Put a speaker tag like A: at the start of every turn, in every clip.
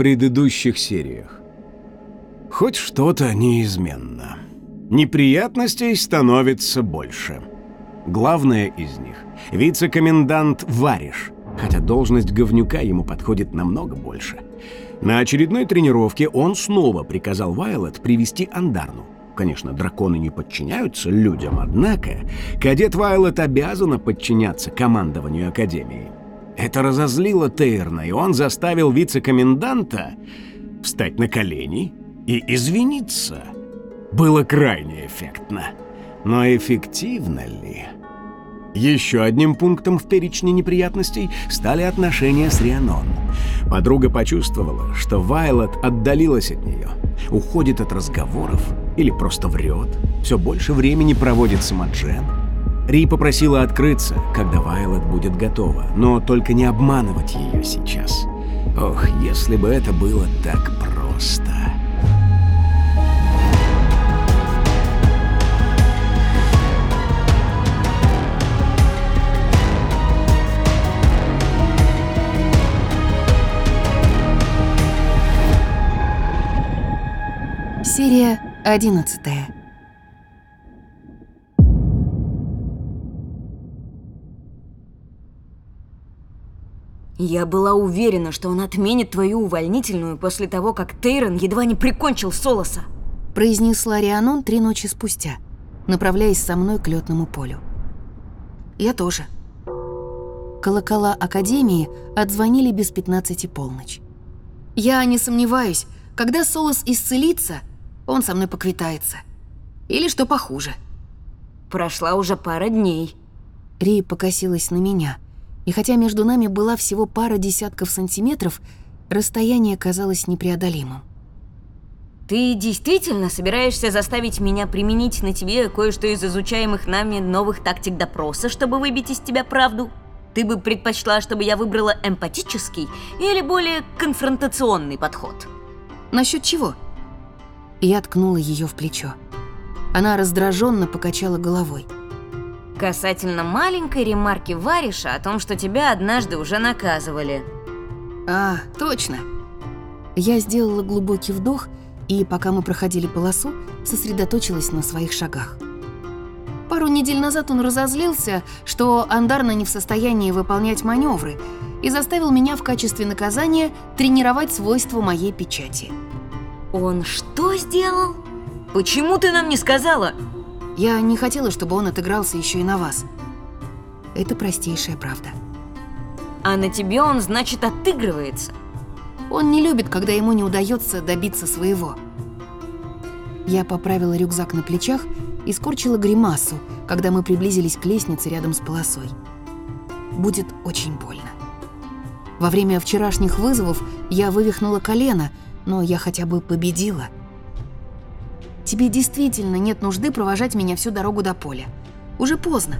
A: предыдущих сериях Хоть что-то неизменно. Неприятностей становится больше. Главное из них — вице-комендант Вариш, хотя должность говнюка ему подходит намного больше — на очередной тренировке он снова приказал Вайлот привести Андарну. Конечно, драконы не подчиняются людям, однако кадет Вайлот обязана подчиняться командованию Академии. Это разозлило Тейрна, и он заставил вице-коменданта встать на колени и извиниться. Было крайне эффектно. Но эффективно ли? Еще одним пунктом в перечне неприятностей стали отношения с Рианон. Подруга почувствовала, что Вайлот отдалилась от нее, уходит от разговоров или просто врет, все больше времени проводит с Маджен. Ри попросила открыться, когда Вайлот будет готова, но только не обманывать ее сейчас. Ох, если бы это было так просто.
B: Серия 11
C: Я была уверена, что он отменит твою увольнительную после того, как Тейрон едва не прикончил Солоса.
B: Произнесла Рианон три ночи спустя, направляясь со мной к летному полю. Я тоже. Колокола Академии отзвонили без 15 полночь. Я не сомневаюсь, когда Солос исцелится, он со мной поквитается. Или что похуже.
C: Прошла уже пара дней.
B: Ри покосилась на меня, и хотя между нами была всего пара десятков сантиметров, расстояние казалось непреодолимым.
C: Ты действительно собираешься заставить меня применить на тебе кое-что из изучаемых нами новых тактик допроса, чтобы выбить из тебя правду? Ты бы предпочла, чтобы я выбрала эмпатический или более конфронтационный подход?
B: Насчет чего? Я ткнула ее в плечо. Она раздраженно покачала головой.
C: Касательно маленькой ремарки Вариша о том, что тебя однажды уже наказывали.
B: А, точно. Я сделала глубокий вдох и, пока мы проходили полосу, сосредоточилась на своих шагах. Пару недель назад он разозлился, что Андарна не в состоянии выполнять маневры, и заставил меня в качестве наказания тренировать свойства моей печати.
C: Он что сделал? Почему ты нам не сказала?
B: Я не хотела, чтобы он отыгрался еще и на вас. Это простейшая правда.
C: А на тебе он, значит, отыгрывается?
B: Он не любит, когда ему не удается добиться своего. Я поправила рюкзак на плечах и скорчила гримасу, когда мы приблизились к лестнице рядом с полосой. Будет очень больно. Во время вчерашних вызовов я вывихнула колено – но я хотя бы победила. Тебе действительно нет нужды провожать меня всю дорогу до поля. Уже поздно.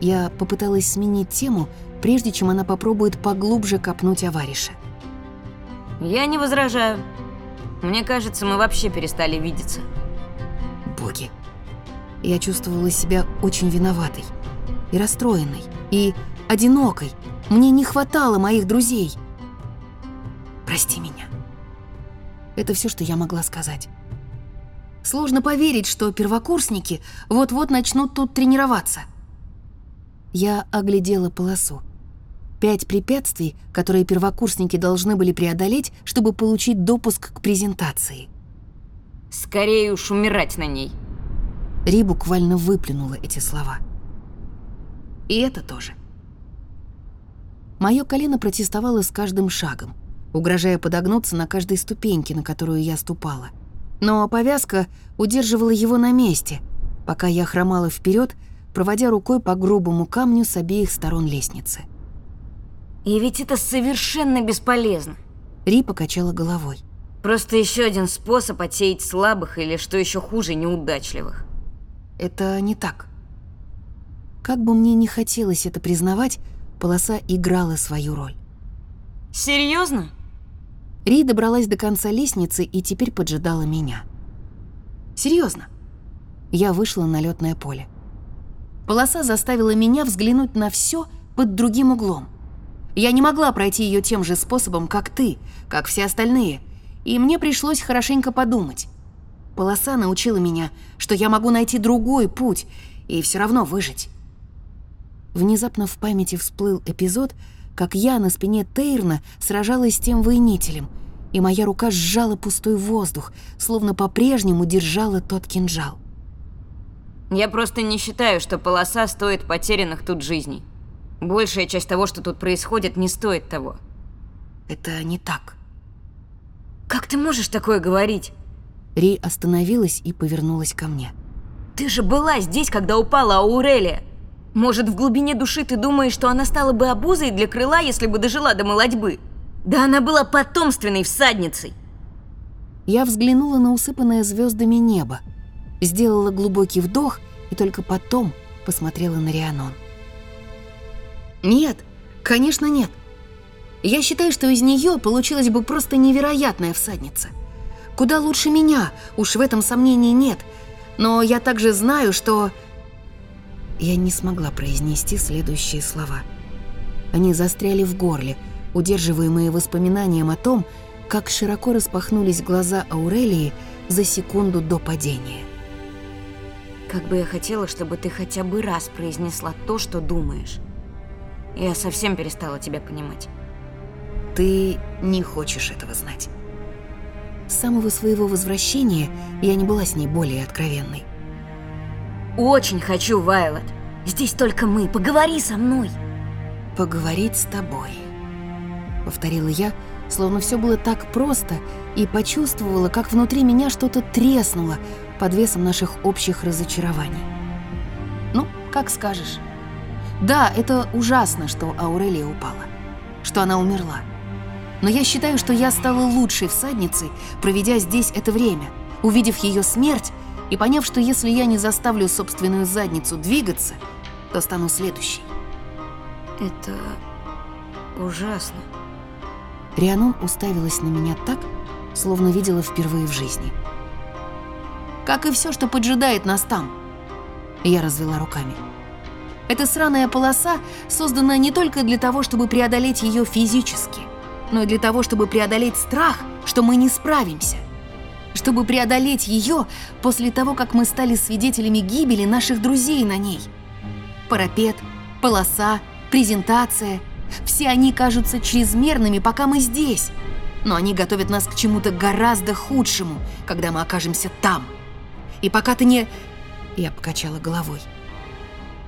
B: Я попыталась сменить тему, прежде чем она попробует поглубже копнуть о варише.
C: Я не возражаю. Мне кажется, мы вообще перестали видеться.
B: Боги. Я чувствовала себя очень виноватой и расстроенной, и одинокой. Мне не хватало моих друзей. Прости меня. Это все, что я могла сказать. Сложно поверить, что первокурсники вот-вот начнут тут тренироваться. Я оглядела полосу. Пять препятствий, которые первокурсники должны были преодолеть, чтобы получить допуск к презентации.
C: Скорее уж умирать на ней.
B: Ри буквально выплюнула эти слова. И это тоже. Мое колено протестовало с каждым шагом угрожая подогнуться на каждой ступеньке, на которую я ступала. Но повязка удерживала его на месте, пока я хромала вперед, проводя рукой по грубому камню с обеих сторон лестницы.
C: И ведь это совершенно бесполезно.
B: Ри покачала головой.
C: Просто еще один способ отсеять слабых или, что еще хуже, неудачливых.
B: Это не так. Как бы мне не хотелось это признавать, полоса играла свою роль.
C: Серьезно?
B: Ри добралась до конца лестницы и теперь поджидала меня. Серьезно. Я вышла на летное поле. Полоса заставила меня взглянуть на все под другим углом. Я не могла пройти ее тем же способом, как ты, как все остальные, и мне пришлось хорошенько подумать. Полоса научила меня, что я могу найти другой путь и все равно выжить. Внезапно в памяти всплыл эпизод, как я на спине Тейрна сражалась с тем воинителем, и моя рука сжала пустой воздух, словно по-прежнему держала тот кинжал.
C: Я просто не считаю, что полоса стоит потерянных тут жизней. Большая часть того, что тут происходит, не стоит того.
B: Это не так.
C: Как ты можешь такое говорить?
B: Ри остановилась и повернулась ко мне.
C: Ты же была здесь, когда упала Аурелия. Может, в глубине души ты думаешь, что она стала бы обузой для крыла, если бы дожила до молодьбы? Да она была потомственной всадницей.
B: Я взглянула на усыпанное звездами небо, сделала глубокий вдох и только потом посмотрела на Рианон. Нет, конечно нет. Я считаю, что из нее получилась бы просто невероятная всадница. Куда лучше меня, уж в этом сомнений нет. Но я также знаю, что... Я не смогла произнести следующие слова. Они застряли в горле, удерживаемые воспоминанием о том, как широко распахнулись глаза Аурелии за секунду до падения.
C: Как бы я хотела, чтобы ты хотя бы раз произнесла то, что думаешь. Я совсем перестала тебя понимать.
B: Ты не хочешь этого знать. С самого своего возвращения я не была с ней более откровенной.
C: Очень хочу, Вайлот. Здесь только мы. Поговори со мной.
B: Поговорить с тобой. Повторила я, словно все было так просто, и почувствовала, как внутри меня что-то треснуло под весом наших общих разочарований. Ну, как скажешь. Да, это ужасно, что Аурелия упала, что она умерла. Но я считаю, что я стала лучшей всадницей, проведя здесь это время, увидев ее смерть и поняв, что если я не заставлю собственную задницу двигаться, то стану следующей.
C: Это ужасно.
B: Рианон уставилась на меня так, словно видела впервые в жизни. Как и все, что поджидает нас там. Я развела руками. Эта сраная полоса создана не только для того, чтобы преодолеть ее физически, но и для того, чтобы преодолеть страх, что мы не справимся. Чтобы преодолеть ее после того, как мы стали свидетелями гибели наших друзей на ней. Парапет, полоса, презентация – все они кажутся чрезмерными, пока мы здесь. Но они готовят нас к чему-то гораздо худшему, когда мы окажемся там. И пока ты не... Я покачала головой.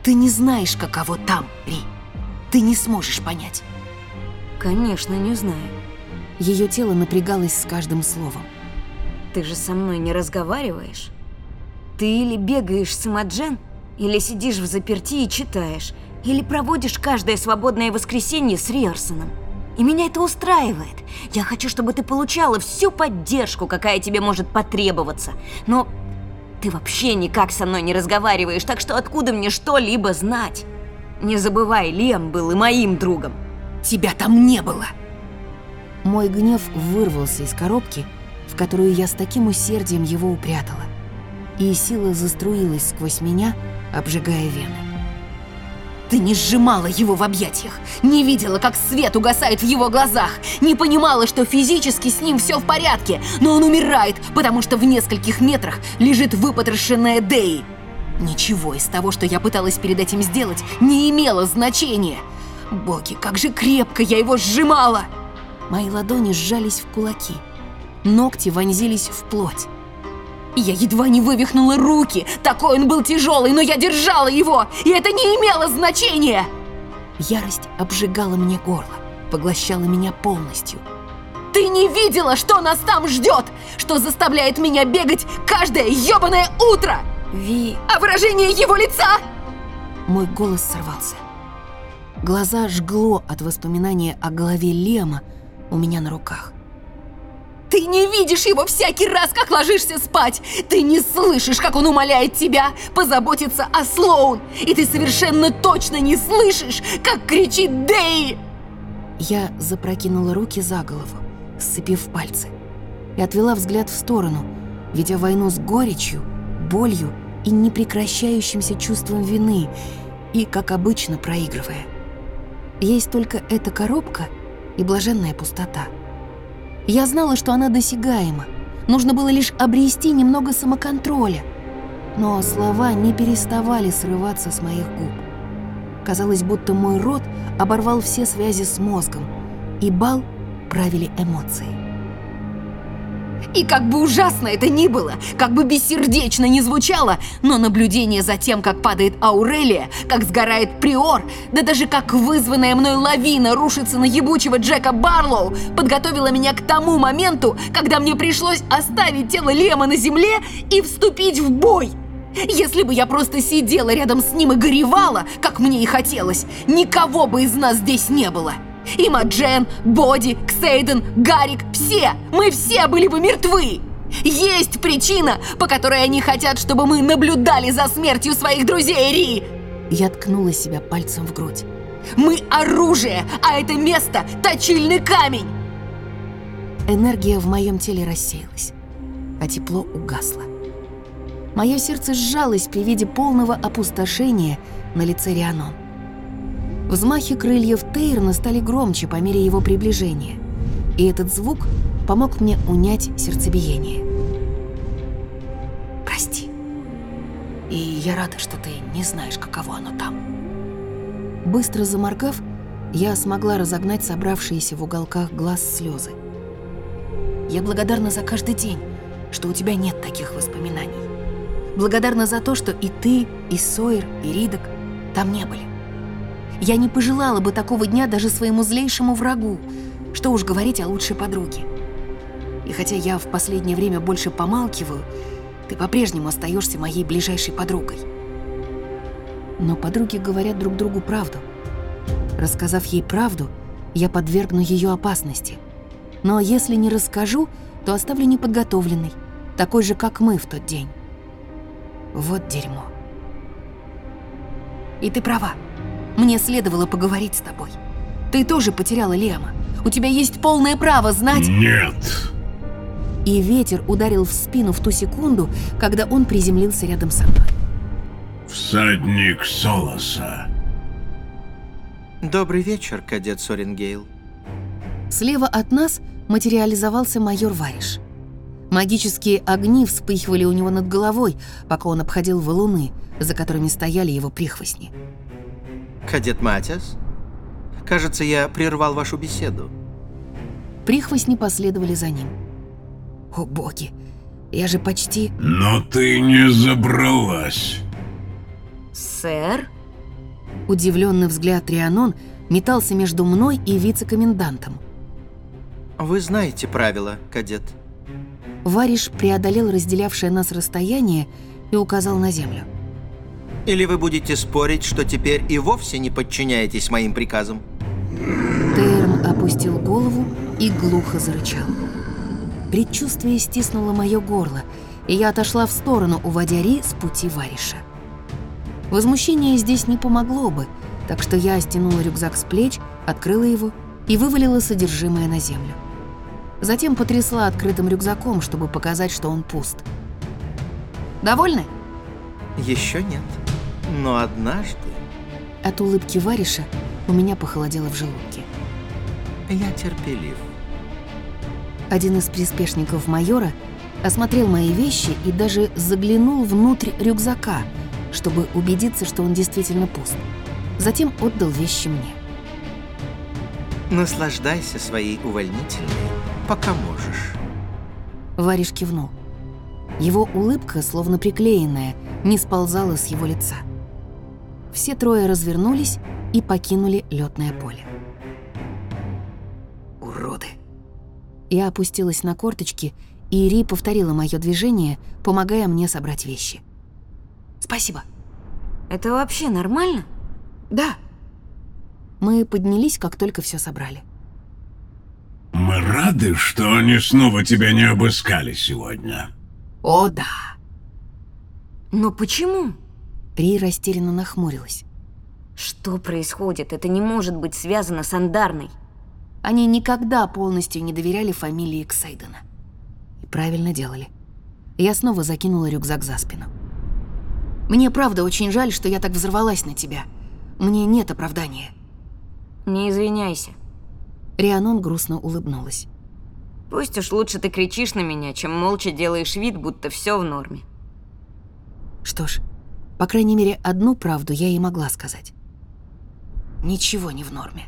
B: Ты не знаешь, каково там, Ри. Ты не сможешь понять.
C: Конечно, не знаю.
B: Ее тело напрягалось с каждым словом.
C: Ты же со мной не разговариваешь. Ты или бегаешь с Имаджен, или сидишь в заперти и читаешь, или проводишь каждое свободное воскресенье с Риарсоном. И меня это устраивает. Я хочу, чтобы ты получала всю поддержку, какая тебе может потребоваться. Но ты вообще никак со мной не разговариваешь, так что откуда мне что-либо знать? Не забывай, Лем был и моим другом.
B: Тебя там не было. Мой гнев вырвался из коробки, в которую я с таким усердием его упрятала. И сила заструилась сквозь меня, обжигая вены. Ты не сжимала его в объятиях, не видела, как свет угасает в его глазах, не понимала, что физически с ним все в порядке, но он умирает, потому что в нескольких метрах лежит выпотрошенная Дэй. Ничего из того, что я пыталась перед этим сделать, не имело значения. Боги, как же крепко я его сжимала! Мои ладони сжались в кулаки. Ногти вонзились в плоть. Я едва не вывихнула руки. Такой он был тяжелый, но я держала его, и это не имело значения. Ярость обжигала мне горло, поглощала меня полностью. Ты не видела, что нас там ждет, что заставляет меня бегать каждое ебаное утро?
C: Ви...
B: А выражение его лица? Мой голос сорвался. Глаза жгло от воспоминания о голове Лема у меня на руках. Ты не видишь его всякий раз, как ложишься спать! Ты не слышишь, как он умоляет тебя позаботиться о Слоун! И ты совершенно точно не слышишь, как кричит Дэй! Я запрокинула руки за голову, сцепив пальцы, и отвела взгляд в сторону, ведя войну с горечью, болью и непрекращающимся чувством вины, и, как обычно, проигрывая. Есть только эта коробка и блаженная пустота — я знала, что она досягаема. Нужно было лишь обрести немного самоконтроля. Но слова не переставали срываться с моих губ. Казалось, будто мой рот оборвал все связи с мозгом, и бал правили эмоции. И как бы ужасно это ни было, как бы бессердечно ни звучало, но наблюдение за тем, как падает Аурелия, как сгорает Приор, да даже как вызванная мной лавина рушится на ебучего Джека Барлоу, подготовило меня к тому моменту, когда мне пришлось оставить тело Лема на земле и вступить в бой. Если бы я просто сидела рядом с ним и горевала, как мне и хотелось, никого бы из нас здесь не было. И Маджен, Боди, Ксейден, Гарик, все, мы все были бы мертвы. Есть причина, по которой они хотят, чтобы мы наблюдали за смертью своих друзей, Ри. Я ткнула себя пальцем в грудь. Мы оружие, а это место – точильный камень. Энергия в моем теле рассеялась, а тепло угасло. Мое сердце сжалось при виде полного опустошения на лице Рианон. Взмахи крыльев Тейрна стали громче по мере его приближения, и этот звук помог мне унять сердцебиение. «Прости. И я рада, что ты не знаешь, каково оно там». Быстро заморгав, я смогла разогнать собравшиеся в уголках глаз слезы. Я благодарна за каждый день, что у тебя нет таких воспоминаний. Благодарна за то, что и ты, и Сойер, и Ридок там не были. Я не пожелала бы такого дня даже своему злейшему врагу, что уж говорить о лучшей подруге. И хотя я в последнее время больше помалкиваю, ты по-прежнему остаешься моей ближайшей подругой. Но подруги говорят друг другу правду. Рассказав ей правду, я подвергну ее опасности. Но если не расскажу, то оставлю неподготовленной, такой же, как мы в тот день. Вот дерьмо. И ты права. Мне следовало поговорить с тобой. Ты тоже потеряла Лема. У тебя есть полное право знать...
D: Нет.
B: И ветер ударил в спину в ту секунду, когда он приземлился рядом со мной.
D: Всадник Солоса.
E: Добрый вечер, кадет Сорингейл.
B: Слева от нас материализовался майор Вариш. Магические огни вспыхивали у него над головой, пока он обходил валуны, за которыми стояли его прихвостни.
E: Кадет Матиас? Кажется, я прервал вашу беседу.
B: Прихвостни последовали за ним. О боги, я же почти...
D: Но ты не забралась.
C: Сэр?
B: Удивленный взгляд Трианон метался между мной и вице-комендантом.
E: Вы знаете правила, кадет.
B: Вариш преодолел разделявшее нас расстояние и указал на землю.
E: Или вы будете спорить, что теперь и вовсе не подчиняетесь моим приказам?
B: Тейрн опустил голову и глухо зарычал. Предчувствие стиснуло мое горло, и я отошла в сторону, уводя Ри с пути Вариша. Возмущение здесь не помогло бы, так что я стянула рюкзак с плеч, открыла его и вывалила содержимое на землю. Затем потрясла открытым рюкзаком, чтобы показать, что он пуст. «Довольны?»
E: Еще нет. Но однажды...
B: От улыбки Вариша у меня похолодело в желудке.
E: Я терпелив.
B: Один из приспешников майора осмотрел мои вещи и даже заглянул внутрь рюкзака, чтобы убедиться, что он действительно пуст. Затем отдал вещи мне.
E: Наслаждайся своей увольнительной, пока можешь.
B: Вариш кивнул. Его улыбка, словно приклеенная, не сползала с его лица. Все трое развернулись и покинули летное поле. «Уроды!» Я опустилась на корточки, и Ри повторила мое движение, помогая мне собрать вещи. «Спасибо».
C: Это вообще нормально?
B: «Да». Мы поднялись, как только все собрали.
D: мы рады, что они снова тебя не обыскали сегодня.
B: О, да.
C: Но почему?
B: Ри растерянно нахмурилась.
C: Что происходит? Это не может быть связано с Андарной.
B: Они никогда полностью не доверяли фамилии Ксейдена. И правильно делали. Я снова закинула рюкзак за спину. Мне правда очень жаль, что я так взорвалась на тебя. Мне нет оправдания.
C: Не извиняйся.
B: Рианон грустно улыбнулась.
C: Пусть уж лучше ты кричишь на меня, чем молча делаешь вид, будто все в норме.
B: Что ж, по крайней мере, одну правду я и могла сказать. Ничего не в норме.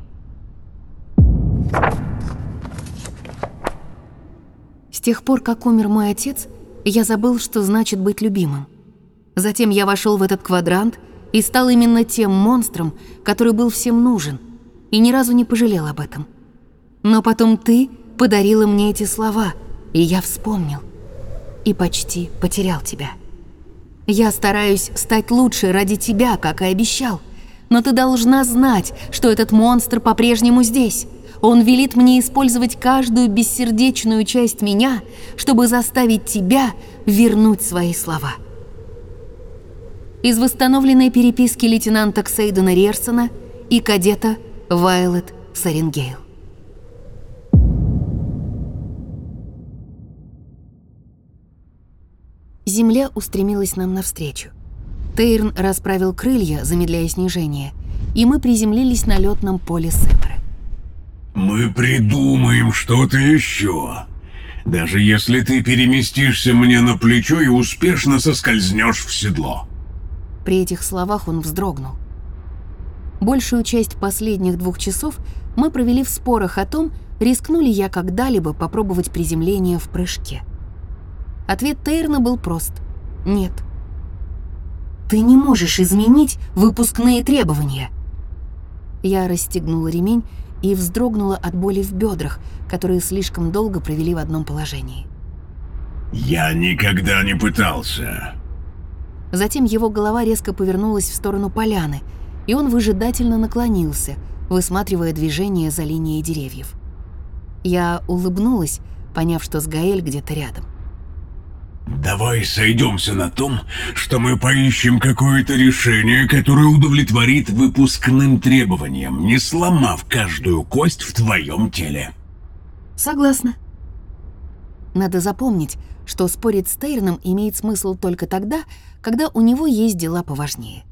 B: С тех пор, как умер мой отец, я забыл, что значит быть любимым. Затем я вошел в этот квадрант и стал именно тем монстром, который был всем нужен, и ни разу не пожалел об этом. Но потом ты подарила мне эти слова, и я вспомнил. И почти потерял тебя. Я стараюсь стать лучше ради тебя, как и обещал. Но ты должна знать, что этот монстр по-прежнему здесь. Он велит мне использовать каждую бессердечную часть меня, чтобы заставить тебя вернуть свои слова. Из восстановленной переписки лейтенанта Ксейдена Рерсона и кадета Вайлет Сарингейл. Земля устремилась нам навстречу. Тейрн расправил крылья, замедляя снижение, и мы приземлились на летном поле Сепры.
D: Мы придумаем что-то еще. Даже если ты переместишься мне на плечо и успешно соскользнешь в седло.
B: При этих словах он вздрогнул. Большую часть последних двух часов мы провели в спорах о том, рискну ли я когда-либо попробовать приземление в прыжке. Ответ Тейрна был прост – нет. «Ты не можешь изменить выпускные требования!» Я расстегнула ремень и вздрогнула от боли в бедрах, которые слишком долго провели в одном положении.
D: Я никогда не пытался.
B: Затем его голова резко повернулась в сторону поляны, и он выжидательно наклонился, высматривая движение за линией деревьев. Я улыбнулась, поняв, что с Гаэль где-то рядом.
D: Давай сойдемся на том, что мы поищем какое-то решение, которое удовлетворит выпускным требованиям, не сломав каждую кость в твоем теле.
B: Согласна. Надо запомнить, что спорить с Тейрном имеет смысл только тогда, когда у него есть дела поважнее.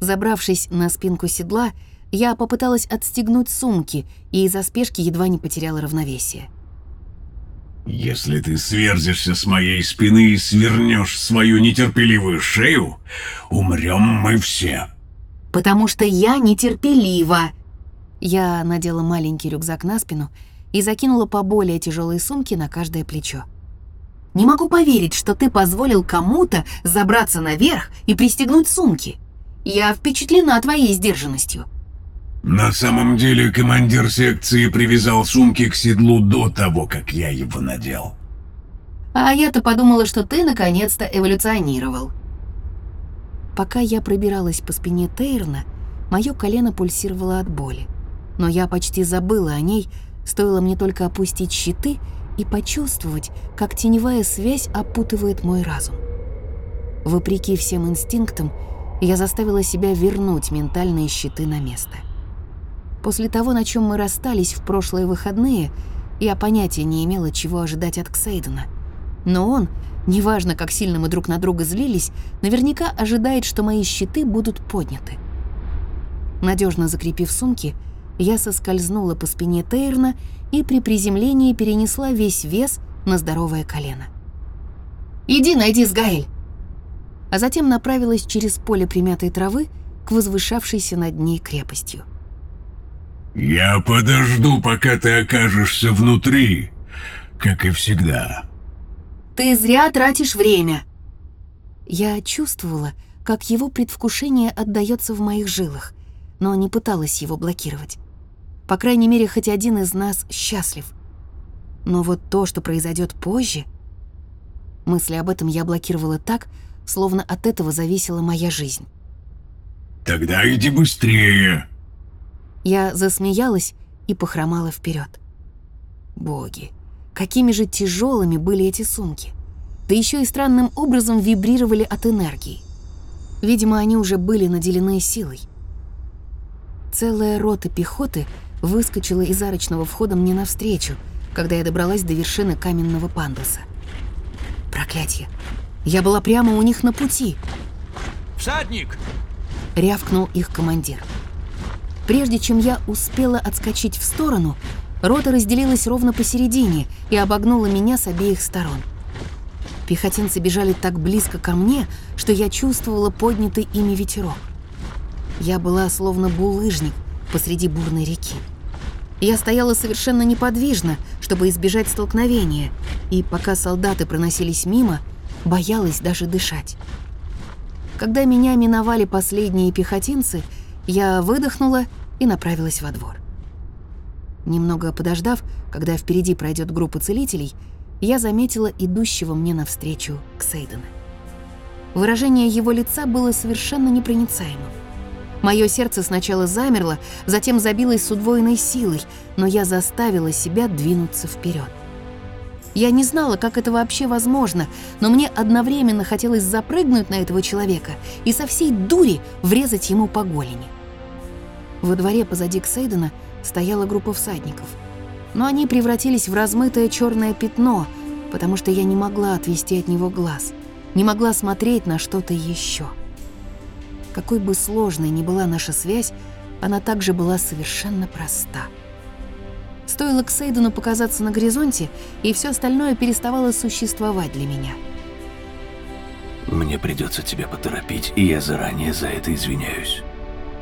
B: Забравшись на спинку седла, я попыталась отстегнуть сумки и из-за спешки едва не потеряла равновесие.
D: Если ты сверзишься с моей спины и свернешь свою нетерпеливую шею, умрем мы все.
B: «Потому что я нетерпелива!» Я надела маленький рюкзак на спину и закинула по более тяжелой сумке на каждое плечо. «Не могу поверить, что ты позволил кому-то забраться наверх и пристегнуть сумки. Я впечатлена твоей сдержанностью».
D: На самом деле командир секции привязал сумки к седлу до того, как я его надел.
B: А я-то подумала, что ты наконец-то эволюционировал. Пока я пробиралась по спине Тейрна, мое колено пульсировало от боли. Но я почти забыла о ней, стоило мне только опустить щиты и почувствовать, как теневая связь опутывает мой разум. Вопреки всем инстинктам, я заставила себя вернуть ментальные щиты на место. После того, на чем мы расстались в прошлые выходные, я понятия не имела, чего ожидать от Ксейдена. Но он, неважно, как сильно мы друг на друга злились, наверняка ожидает, что мои щиты будут подняты. Надежно закрепив сумки, я соскользнула по спине Тейрна и при приземлении перенесла весь вес на здоровое колено. «Иди найди Сгаэль!» А затем направилась через поле примятой травы к возвышавшейся над ней крепостью.
D: Я подожду, пока ты окажешься внутри, как и всегда.
B: Ты зря тратишь время. Я чувствовала, как его предвкушение отдаётся в моих жилах, но не пыталась его блокировать. По крайней мере, хоть один из нас счастлив. Но вот то, что произойдет позже... Мысли об этом я блокировала так, словно от этого зависела моя жизнь.
D: Тогда иди быстрее.
B: Я засмеялась и похромала вперед. Боги, какими же тяжелыми были эти сумки. Да еще и странным образом вибрировали от энергии. Видимо, они уже были наделены силой. Целая рота пехоты выскочила из арочного входа мне навстречу, когда я добралась до вершины каменного пандуса. Проклятье! Я была прямо у них на пути.
F: «Всадник!»
B: — рявкнул их командир. Прежде чем я успела отскочить в сторону, рота разделилась ровно посередине и обогнула меня с обеих сторон. Пехотинцы бежали так близко ко мне, что я чувствовала поднятый ими ветерок. Я была словно булыжник посреди бурной реки. Я стояла совершенно неподвижно, чтобы избежать столкновения, и пока солдаты проносились мимо, боялась даже дышать. Когда меня миновали последние пехотинцы, я выдохнула и направилась во двор. Немного подождав, когда впереди пройдет группа целителей, я заметила идущего мне навстречу Ксейдена. Выражение его лица было совершенно непроницаемым. Мое сердце сначала замерло, затем забилось с удвоенной силой, но я заставила себя двинуться вперед. Я не знала, как это вообще возможно, но мне одновременно хотелось запрыгнуть на этого человека и со всей дури врезать ему по голени. Во дворе позади Ксейдена стояла группа всадников. Но они превратились в размытое черное пятно, потому что я не могла отвести от него глаз, не могла смотреть на что-то еще. Какой бы сложной ни была наша связь, она также была совершенно проста. Стоило Ксейдену показаться на горизонте, и все остальное переставало существовать для меня.
F: «Мне придется тебя поторопить, и я заранее за это извиняюсь».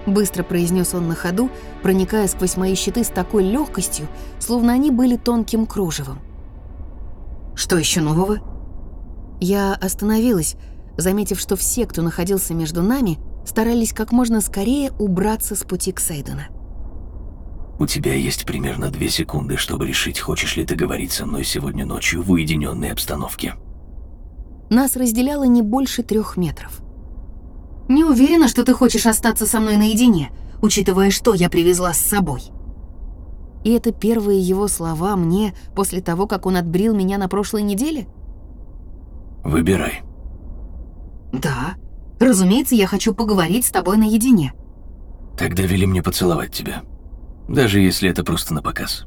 B: Быстро произнес он на ходу, проникая сквозь мои щиты с такой легкостью, словно они были тонким кружевом. «Что еще нового?» Я остановилась, заметив, что все, кто находился между нами, старались как можно скорее убраться с пути к Сейдена.
F: «У тебя есть примерно две секунды, чтобы решить, хочешь ли ты говорить со мной сегодня ночью в уединенной обстановке».
B: Нас разделяло не больше трех метров. «Не уверена, что ты хочешь остаться со мной наедине, учитывая, что я привезла с собой». И это первые его слова мне после того, как он отбрил меня на прошлой неделе?
F: «Выбирай».
B: «Да, разумеется, я хочу поговорить с тобой наедине».
F: «Тогда вели мне поцеловать тебя, даже если это просто на показ».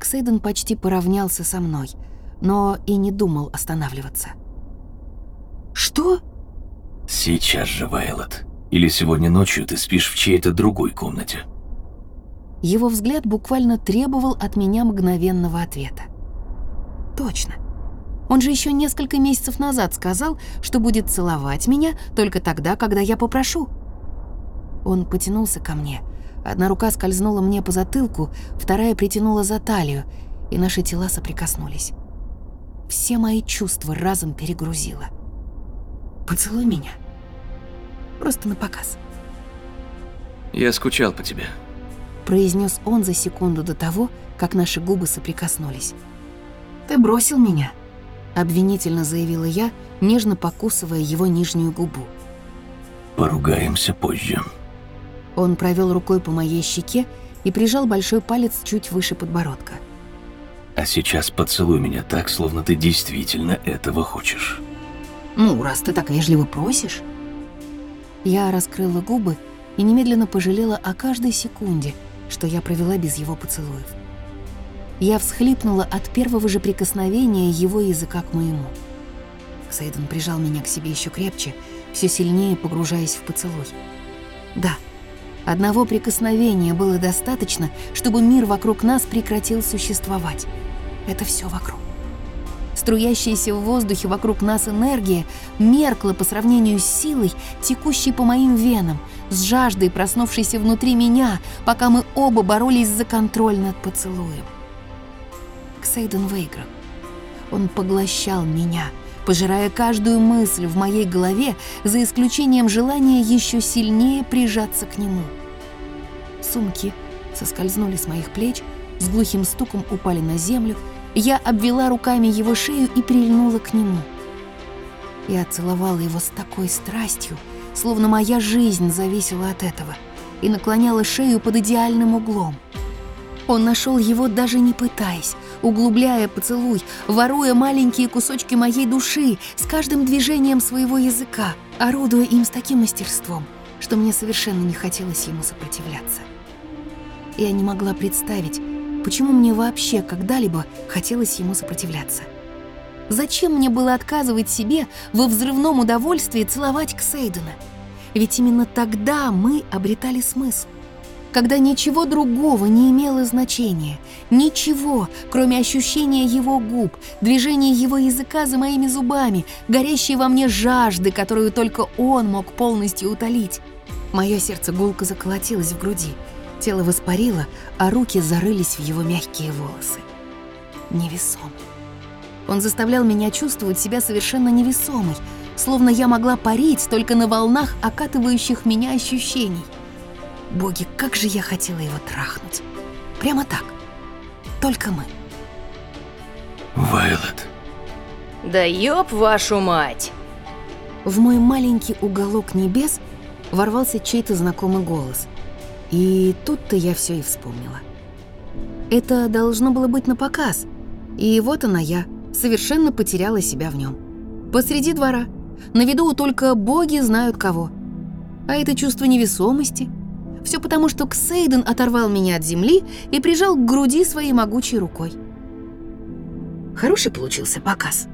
B: Ксейден почти поравнялся со мной, но и не думал останавливаться. «Что?»
F: Сейчас же, Вайлот. Или сегодня ночью ты спишь в чьей-то другой комнате.
B: Его взгляд буквально требовал от меня мгновенного ответа. Точно. Он же еще несколько месяцев назад сказал, что будет целовать меня только тогда, когда я попрошу. Он потянулся ко мне. Одна рука скользнула мне по затылку, вторая притянула за талию, и наши тела соприкоснулись. Все мои чувства разом перегрузило. Поцелуй меня. Просто на показ.
F: Я скучал по тебе.
B: Произнес он за секунду до того, как наши губы соприкоснулись. Ты бросил меня. Обвинительно заявила я, нежно покусывая его нижнюю губу.
F: Поругаемся позже.
B: Он провел рукой по моей щеке и прижал большой палец чуть выше подбородка.
F: А сейчас поцелуй меня так, словно ты действительно этого хочешь.
B: Ну, раз ты так вежливо просишь. Я раскрыла губы и немедленно пожалела о каждой секунде, что я провела без его поцелуев. Я всхлипнула от первого же прикосновения его языка к моему. Ксейден прижал меня к себе еще крепче, все сильнее погружаясь в поцелуй. Да, одного прикосновения было достаточно, чтобы мир вокруг нас прекратил существовать. Это все вокруг. Струящаяся в воздухе вокруг нас энергия меркла по сравнению с силой, текущей по моим венам, с жаждой, проснувшейся внутри меня, пока мы оба боролись за контроль над поцелуем. Ксейден выиграл. Он поглощал меня, пожирая каждую мысль в моей голове, за исключением желания еще сильнее прижаться к нему. Сумки соскользнули с моих плеч, с глухим стуком упали на землю, я обвела руками его шею и прильнула к нему. Я целовала его с такой страстью, словно моя жизнь зависела от этого, и наклоняла шею под идеальным углом. Он нашел его даже не пытаясь, углубляя поцелуй, воруя маленькие кусочки моей души с каждым движением своего языка, орудуя им с таким мастерством, что мне совершенно не хотелось ему сопротивляться. Я не могла представить, почему мне вообще когда-либо хотелось ему сопротивляться. Зачем мне было отказывать себе во взрывном удовольствии целовать Ксейдена? Ведь именно тогда мы обретали смысл когда ничего другого не имело значения, ничего, кроме ощущения его губ, движения его языка за моими зубами, горящей во мне жажды, которую только он мог полностью утолить. Мое сердце гулко заколотилось в груди, тело воспарило, а руки зарылись в его мягкие волосы. Невесомый. Он заставлял меня чувствовать себя совершенно невесомой, словно я могла парить только на волнах окатывающих меня ощущений. Боги, как же я хотела его трахнуть. Прямо так. Только мы.
F: Вайлот.
C: Да ёб вашу мать!
B: В мой маленький уголок небес ворвался чей-то знакомый голос. И тут-то я все и вспомнила. Это должно было быть на показ. И вот она я, совершенно потеряла себя в нем. Посреди двора. На виду только боги знают кого. А это чувство невесомости, все потому, что Ксейден оторвал меня от земли и прижал к груди своей могучей рукой. Хороший получился показ.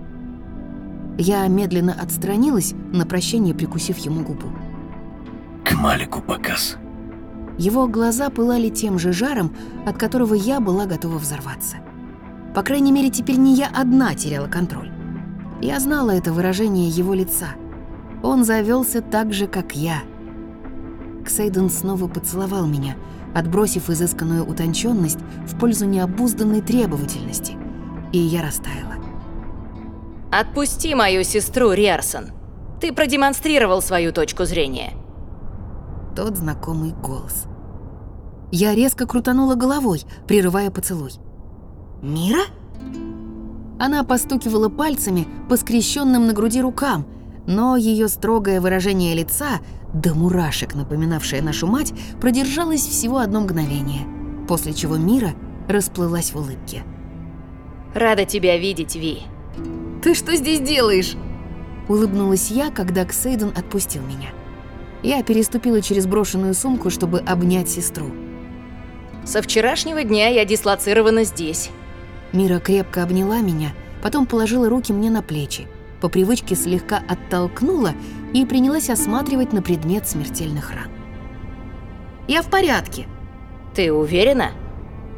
B: Я медленно отстранилась, на прощание прикусив ему губу.
F: К Малику показ.
B: Его глаза пылали тем же жаром, от которого я была готова взорваться. По крайней мере, теперь не я одна теряла контроль. Я знала это выражение его лица. Он завелся так же, как я — Ксейден снова поцеловал меня, отбросив изысканную утонченность в пользу необузданной требовательности, и я растаяла.
C: «Отпусти мою сестру, Риарсон. Ты продемонстрировал свою точку зрения».
B: Тот знакомый голос. Я резко крутанула головой, прерывая поцелуй. «Мира?» Она постукивала пальцами по скрещенным на груди рукам, но ее строгое выражение лица до мурашек напоминавшая нашу мать, продержалась всего одно мгновение, после чего Мира расплылась в улыбке.
C: «Рада тебя видеть, Ви».
B: «Ты что здесь делаешь?» Улыбнулась я, когда Ксейден отпустил меня. Я переступила через брошенную сумку, чтобы обнять сестру.
C: «Со вчерашнего дня я дислоцирована здесь».
B: Мира крепко обняла меня, потом положила руки мне на плечи, по привычке слегка оттолкнула и принялась осматривать на предмет смертельных ран. «Я в порядке».
C: «Ты уверена?»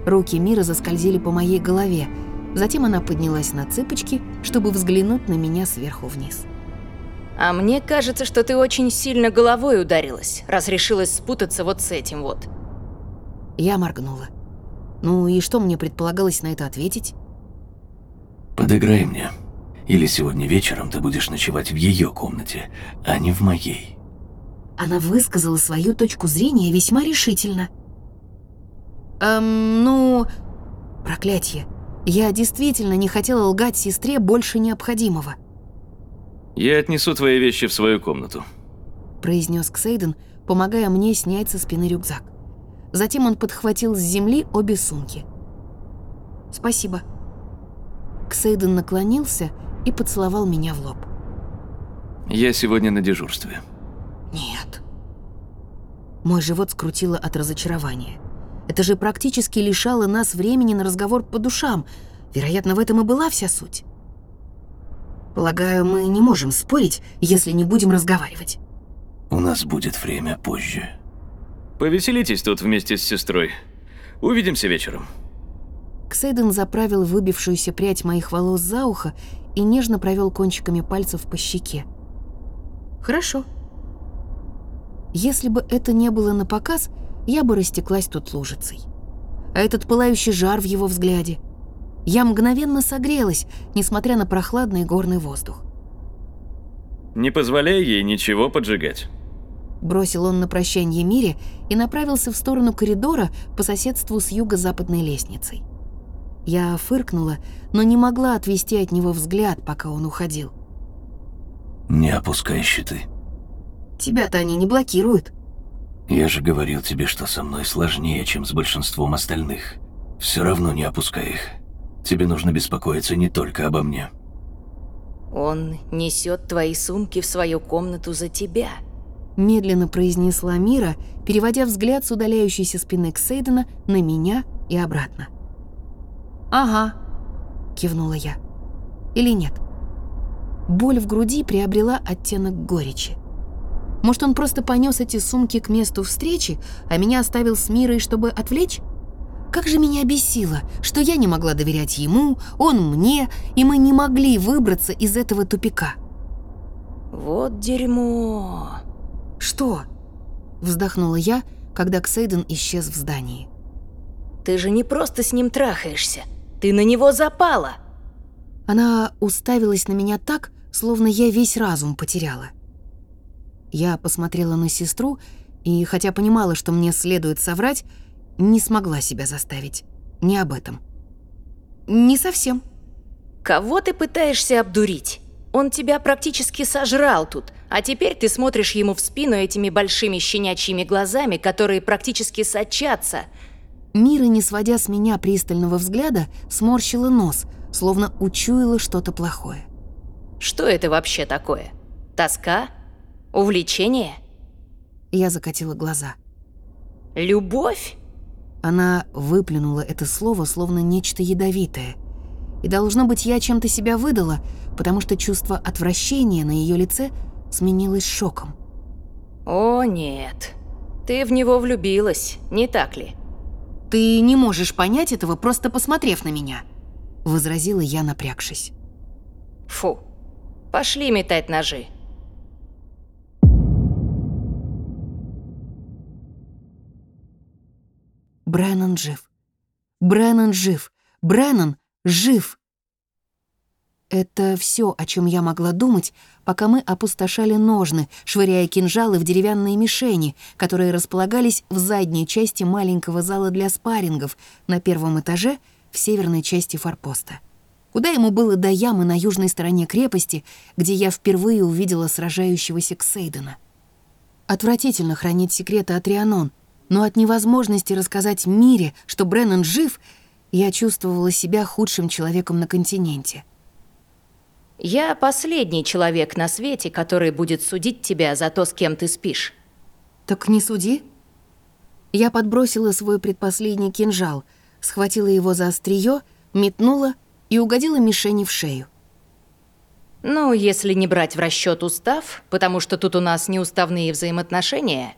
B: Руки Мира заскользили по моей голове, затем она поднялась на цыпочки, чтобы взглянуть на меня сверху вниз.
C: «А мне кажется, что ты очень сильно головой ударилась, раз решилась спутаться вот с этим вот».
B: Я моргнула. Ну и что мне предполагалось на это ответить?
F: «Подыграй мне», или сегодня вечером ты будешь ночевать в ее комнате, а не в моей.
B: Она высказала свою точку зрения весьма решительно. Эм, ну... Проклятье. Я действительно не хотела лгать сестре больше необходимого.
G: «Я отнесу твои вещи в свою комнату», —
B: произнес Ксейден, помогая мне снять со спины рюкзак. Затем он подхватил с земли обе сумки. «Спасибо». Ксейден наклонился и поцеловал меня в лоб.
G: «Я сегодня на дежурстве».
B: «Нет». Мой живот скрутило от разочарования. Это же практически лишало нас времени на разговор по душам. Вероятно, в этом и была вся суть. Полагаю, мы не можем спорить, если не будем разговаривать.
F: У нас будет время позже.
G: Повеселитесь тут вместе с сестрой. Увидимся вечером.
B: Ксейден заправил выбившуюся прядь моих волос за ухо и нежно провел кончиками пальцев по щеке. «Хорошо. Если бы это не было на показ, я бы растеклась тут лужицей. А этот пылающий жар в его взгляде. Я мгновенно согрелась, несмотря на прохладный горный воздух.
G: «Не позволяй ей ничего поджигать»,
B: Бросил он на прощание Мире и направился в сторону коридора по соседству с юго-западной лестницей. Я фыркнула, но не могла отвести от него взгляд, пока он уходил.
F: «Не опускай щиты».
B: «Тебя-то они не блокируют».
F: «Я же говорил тебе, что со мной сложнее, чем с большинством остальных». Все равно не опускай их. Тебе нужно беспокоиться не только обо мне.
H: Он несет твои сумки в свою комнату за тебя.
B: Медленно произнесла Мира, переводя взгляд с удаляющейся спины Ксейдена на меня и обратно. «Ага», — кивнула я. «Или нет?» Боль в груди приобрела оттенок горечи. Может, он просто понес эти сумки к месту встречи, а меня оставил с Мирой, чтобы отвлечь? Как же меня бесило, что я не могла доверять ему, он мне, и мы не могли выбраться из этого тупика.
H: Вот дерьмо.
B: «Что?» – вздохнула я, когда Ксейден исчез в здании.
H: Ты же не просто с ним трахаешься. Ты на него запала.
B: Она уставилась на меня так, словно я весь разум потеряла. Я посмотрела на сестру и, хотя понимала, что мне следует соврать, не смогла себя заставить. Не об этом. Не совсем.
H: Кого ты пытаешься обдурить? Он тебя практически сожрал тут, а теперь ты смотришь ему в спину этими большими щенячьими глазами, которые практически сочатся.
B: Мира, не сводя с меня пристального взгляда, сморщила нос, словно учуяла что-то плохое.
H: Что это вообще такое? Тоска? Увлечение?
B: Я закатила глаза.
H: Любовь?
B: Она выплюнула это слово, словно нечто ядовитое. И должно быть, я чем-то себя выдала, потому что чувство отвращения на ее лице сменилось шоком.
H: О, нет. Ты в него влюбилась, не так ли?
B: «Ты не можешь понять этого, просто посмотрев на меня», — возразила я, напрягшись.
H: Фу. Пошли метать ножи.
B: Бреннан жив. Бреннан жив. Бреннан жив. Это все, о чем я могла думать, пока мы опустошали ножны, швыряя кинжалы в деревянные мишени, которые располагались в задней части маленького зала для спаррингов на первом этаже в северной части форпоста. Куда ему было до ямы на южной стороне крепости, где я впервые увидела сражающегося Ксейдена. Отвратительно хранить секреты от Рианон, но от невозможности рассказать Мире, что Бреннан жив, я чувствовала себя худшим человеком на континенте.
H: Я последний человек на свете, который будет судить тебя за то, с кем ты спишь.
B: «Так не суди». Я подбросила свой предпоследний кинжал, схватила его за острие, метнула и угодила мишени в шею.
H: Ну, если не брать в расчет устав, потому что тут у нас неуставные взаимоотношения.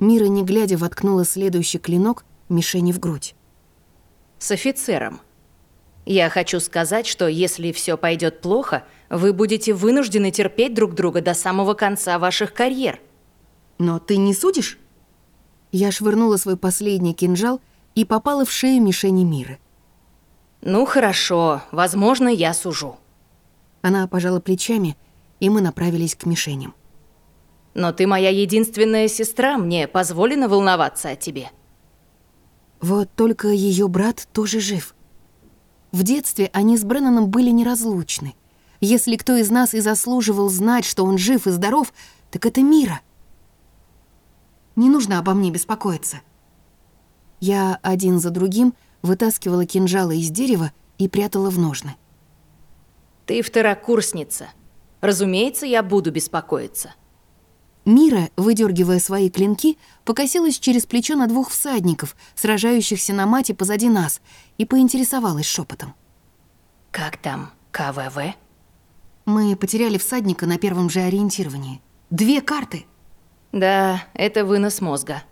B: Мира, не глядя, воткнула следующий клинок мишени в грудь.
H: С офицером. Я хочу сказать, что если все пойдет плохо, вы будете вынуждены терпеть друг друга до самого конца ваших карьер.
B: Но ты не судишь? Я швырнула свой последний кинжал и попала в шею мишени Миры.
H: Ну хорошо, возможно, я сужу.
B: Она пожала плечами, и мы направились к мишеням.
H: Но ты моя единственная сестра, мне позволено волноваться о тебе.
B: Вот только ее брат тоже жив. В детстве они с Бреннаном были неразлучны. Если кто из нас и заслуживал знать, что он жив и здоров, так это Мира. Не нужно обо мне беспокоиться. Я один за другим вытаскивала кинжалы из дерева и прятала в ножны.
H: Ты второкурсница. Разумеется, я буду беспокоиться.
B: Мира, выдергивая свои клинки, покосилась через плечо на двух всадников, сражающихся на мате позади нас, и поинтересовалась шепотом.
H: Как там КВВ?
B: Мы потеряли всадника на первом же ориентировании. Две карты.
H: Да, это вынос мозга.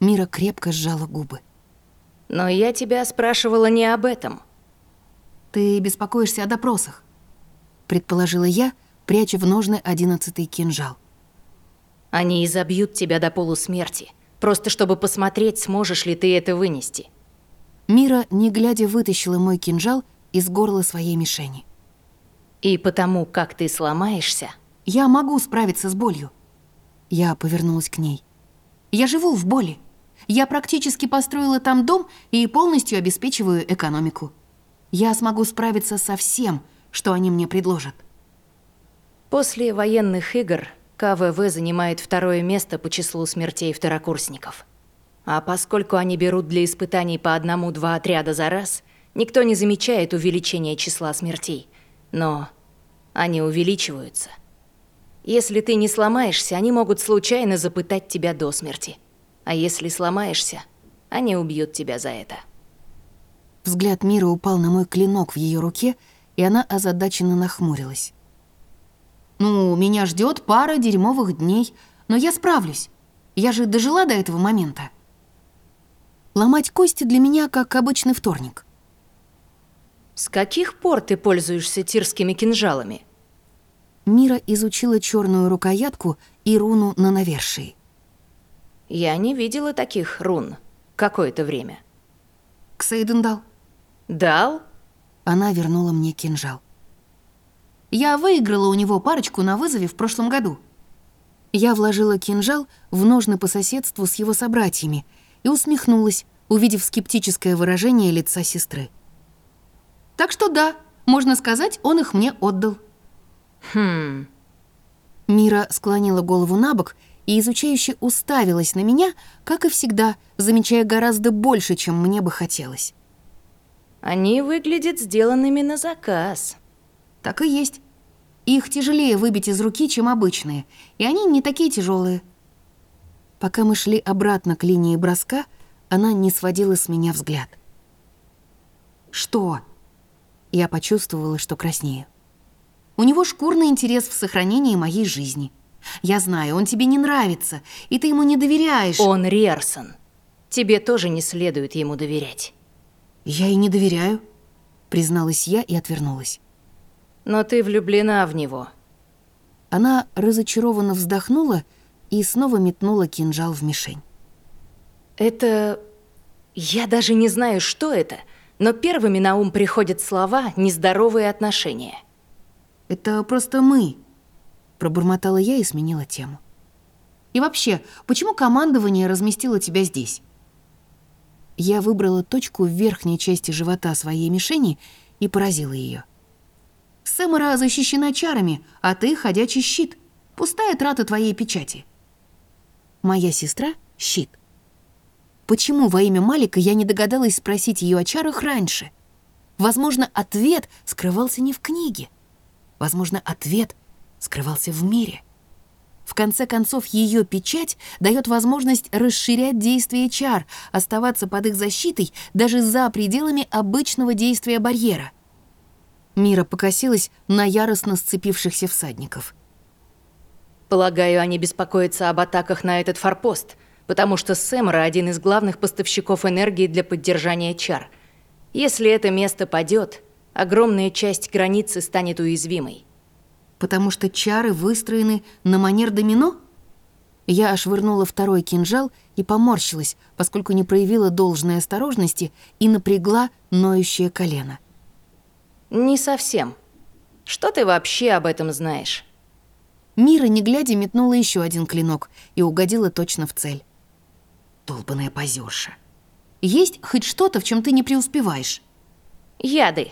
B: Мира крепко сжала губы.
H: Но я тебя спрашивала не об этом.
B: Ты беспокоишься о допросах, предположила я, пряча в ножны одиннадцатый кинжал.
H: Они изобьют тебя до полусмерти, просто чтобы посмотреть, сможешь ли ты это вынести.
B: Мира, не глядя, вытащила мой кинжал из горла своей мишени.
H: И потому, как ты сломаешься...
B: Я могу справиться с болью. Я повернулась к ней. Я живу в боли. Я практически построила там дом и полностью обеспечиваю экономику. Я смогу справиться со всем, что они мне предложат.
H: После военных игр КВВ занимает второе место по числу смертей второкурсников. А поскольку они берут для испытаний по одному-два отряда за раз, никто не замечает увеличения числа смертей. Но они увеличиваются. Если ты не сломаешься, они могут случайно запытать тебя до смерти. А если сломаешься, они убьют тебя за это.
B: Взгляд Мира упал на мой клинок в ее руке, и она озадаченно нахмурилась. «Ну, меня ждет пара дерьмовых дней, но я справлюсь. Я же дожила до этого момента. Ломать кости для меня как обычный вторник».
H: «С каких пор ты пользуешься тирскими кинжалами?»
B: Мира изучила черную рукоятку и руну на навершии.
H: «Я не видела таких рун какое-то время».
B: Ксейден дал.
H: «Дал?»
B: Она вернула мне кинжал. Я выиграла у него парочку на вызове в прошлом году. Я вложила кинжал в ножны по соседству с его собратьями и усмехнулась, увидев скептическое выражение лица сестры. Так что да, можно сказать, он их мне отдал.
H: Хм.
B: Мира склонила голову на бок и изучающе уставилась на меня, как и всегда, замечая гораздо больше, чем мне бы хотелось.
H: Они выглядят сделанными на заказ.
B: Так и есть. Их тяжелее выбить из руки, чем обычные, и они не такие тяжелые. Пока мы шли обратно к линии броска, она не сводила с меня взгляд. «Что?» Я почувствовала, что краснею. «У него шкурный интерес в сохранении моей жизни. Я знаю, он тебе не нравится, и ты ему не доверяешь».
H: Он Рерсон. Тебе тоже не следует ему доверять.
B: «Я и не доверяю», — призналась я и отвернулась.
H: Но ты влюблена в него.
B: Она разочарованно вздохнула и снова метнула кинжал в мишень.
H: Это... Я даже не знаю, что это, но первыми на ум приходят слова «нездоровые отношения».
B: «Это просто мы», — пробормотала я и сменила тему. «И вообще, почему командование разместило тебя здесь?» Я выбрала точку в верхней части живота своей мишени и поразила ее. Сэмора защищена чарами, а ты — ходячий щит. Пустая трата твоей печати. Моя сестра — щит. Почему во имя Малика я не догадалась спросить ее о чарах раньше? Возможно, ответ скрывался не в книге. Возможно, ответ скрывался в мире. В конце концов, ее печать дает возможность расширять действие чар, оставаться под их защитой даже за пределами обычного действия барьера — Мира покосилась на яростно сцепившихся всадников.
H: Полагаю, они беспокоятся об атаках на этот форпост, потому что Сэмора один из главных поставщиков энергии для поддержания чар. Если это место падет, огромная часть границы станет уязвимой.
B: Потому что чары выстроены на манер домино? Я ошвырнула второй кинжал и поморщилась, поскольку не проявила должной осторожности и напрягла ноющее колено.
H: Не совсем. Что ты вообще об этом знаешь?
B: Мира, не глядя, метнула еще один клинок и угодила точно в цель. Долбаная позерша. Есть хоть что-то, в чем ты не преуспеваешь?
H: Яды,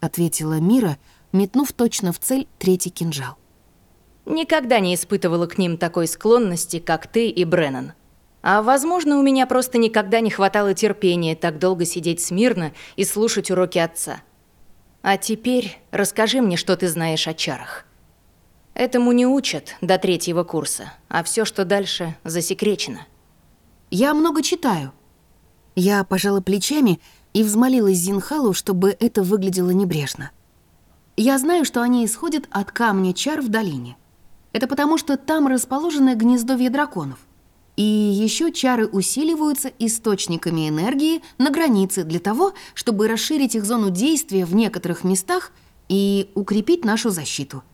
B: ответила Мира, метнув точно в цель третий кинжал.
H: Никогда не испытывала к ним такой склонности, как ты и Бреннан. А возможно, у меня просто никогда не хватало терпения так долго сидеть смирно и слушать уроки отца. А теперь расскажи мне, что ты знаешь о чарах. Этому не учат до третьего курса, а все, что дальше, засекречено.
B: Я много читаю. Я пожала плечами и взмолилась Зинхалу, чтобы это выглядело небрежно. Я знаю, что они исходят от камня чар в долине. Это потому, что там расположено гнездовье драконов. И еще чары усиливаются источниками энергии на границе для того, чтобы расширить их зону действия в некоторых местах и укрепить нашу защиту.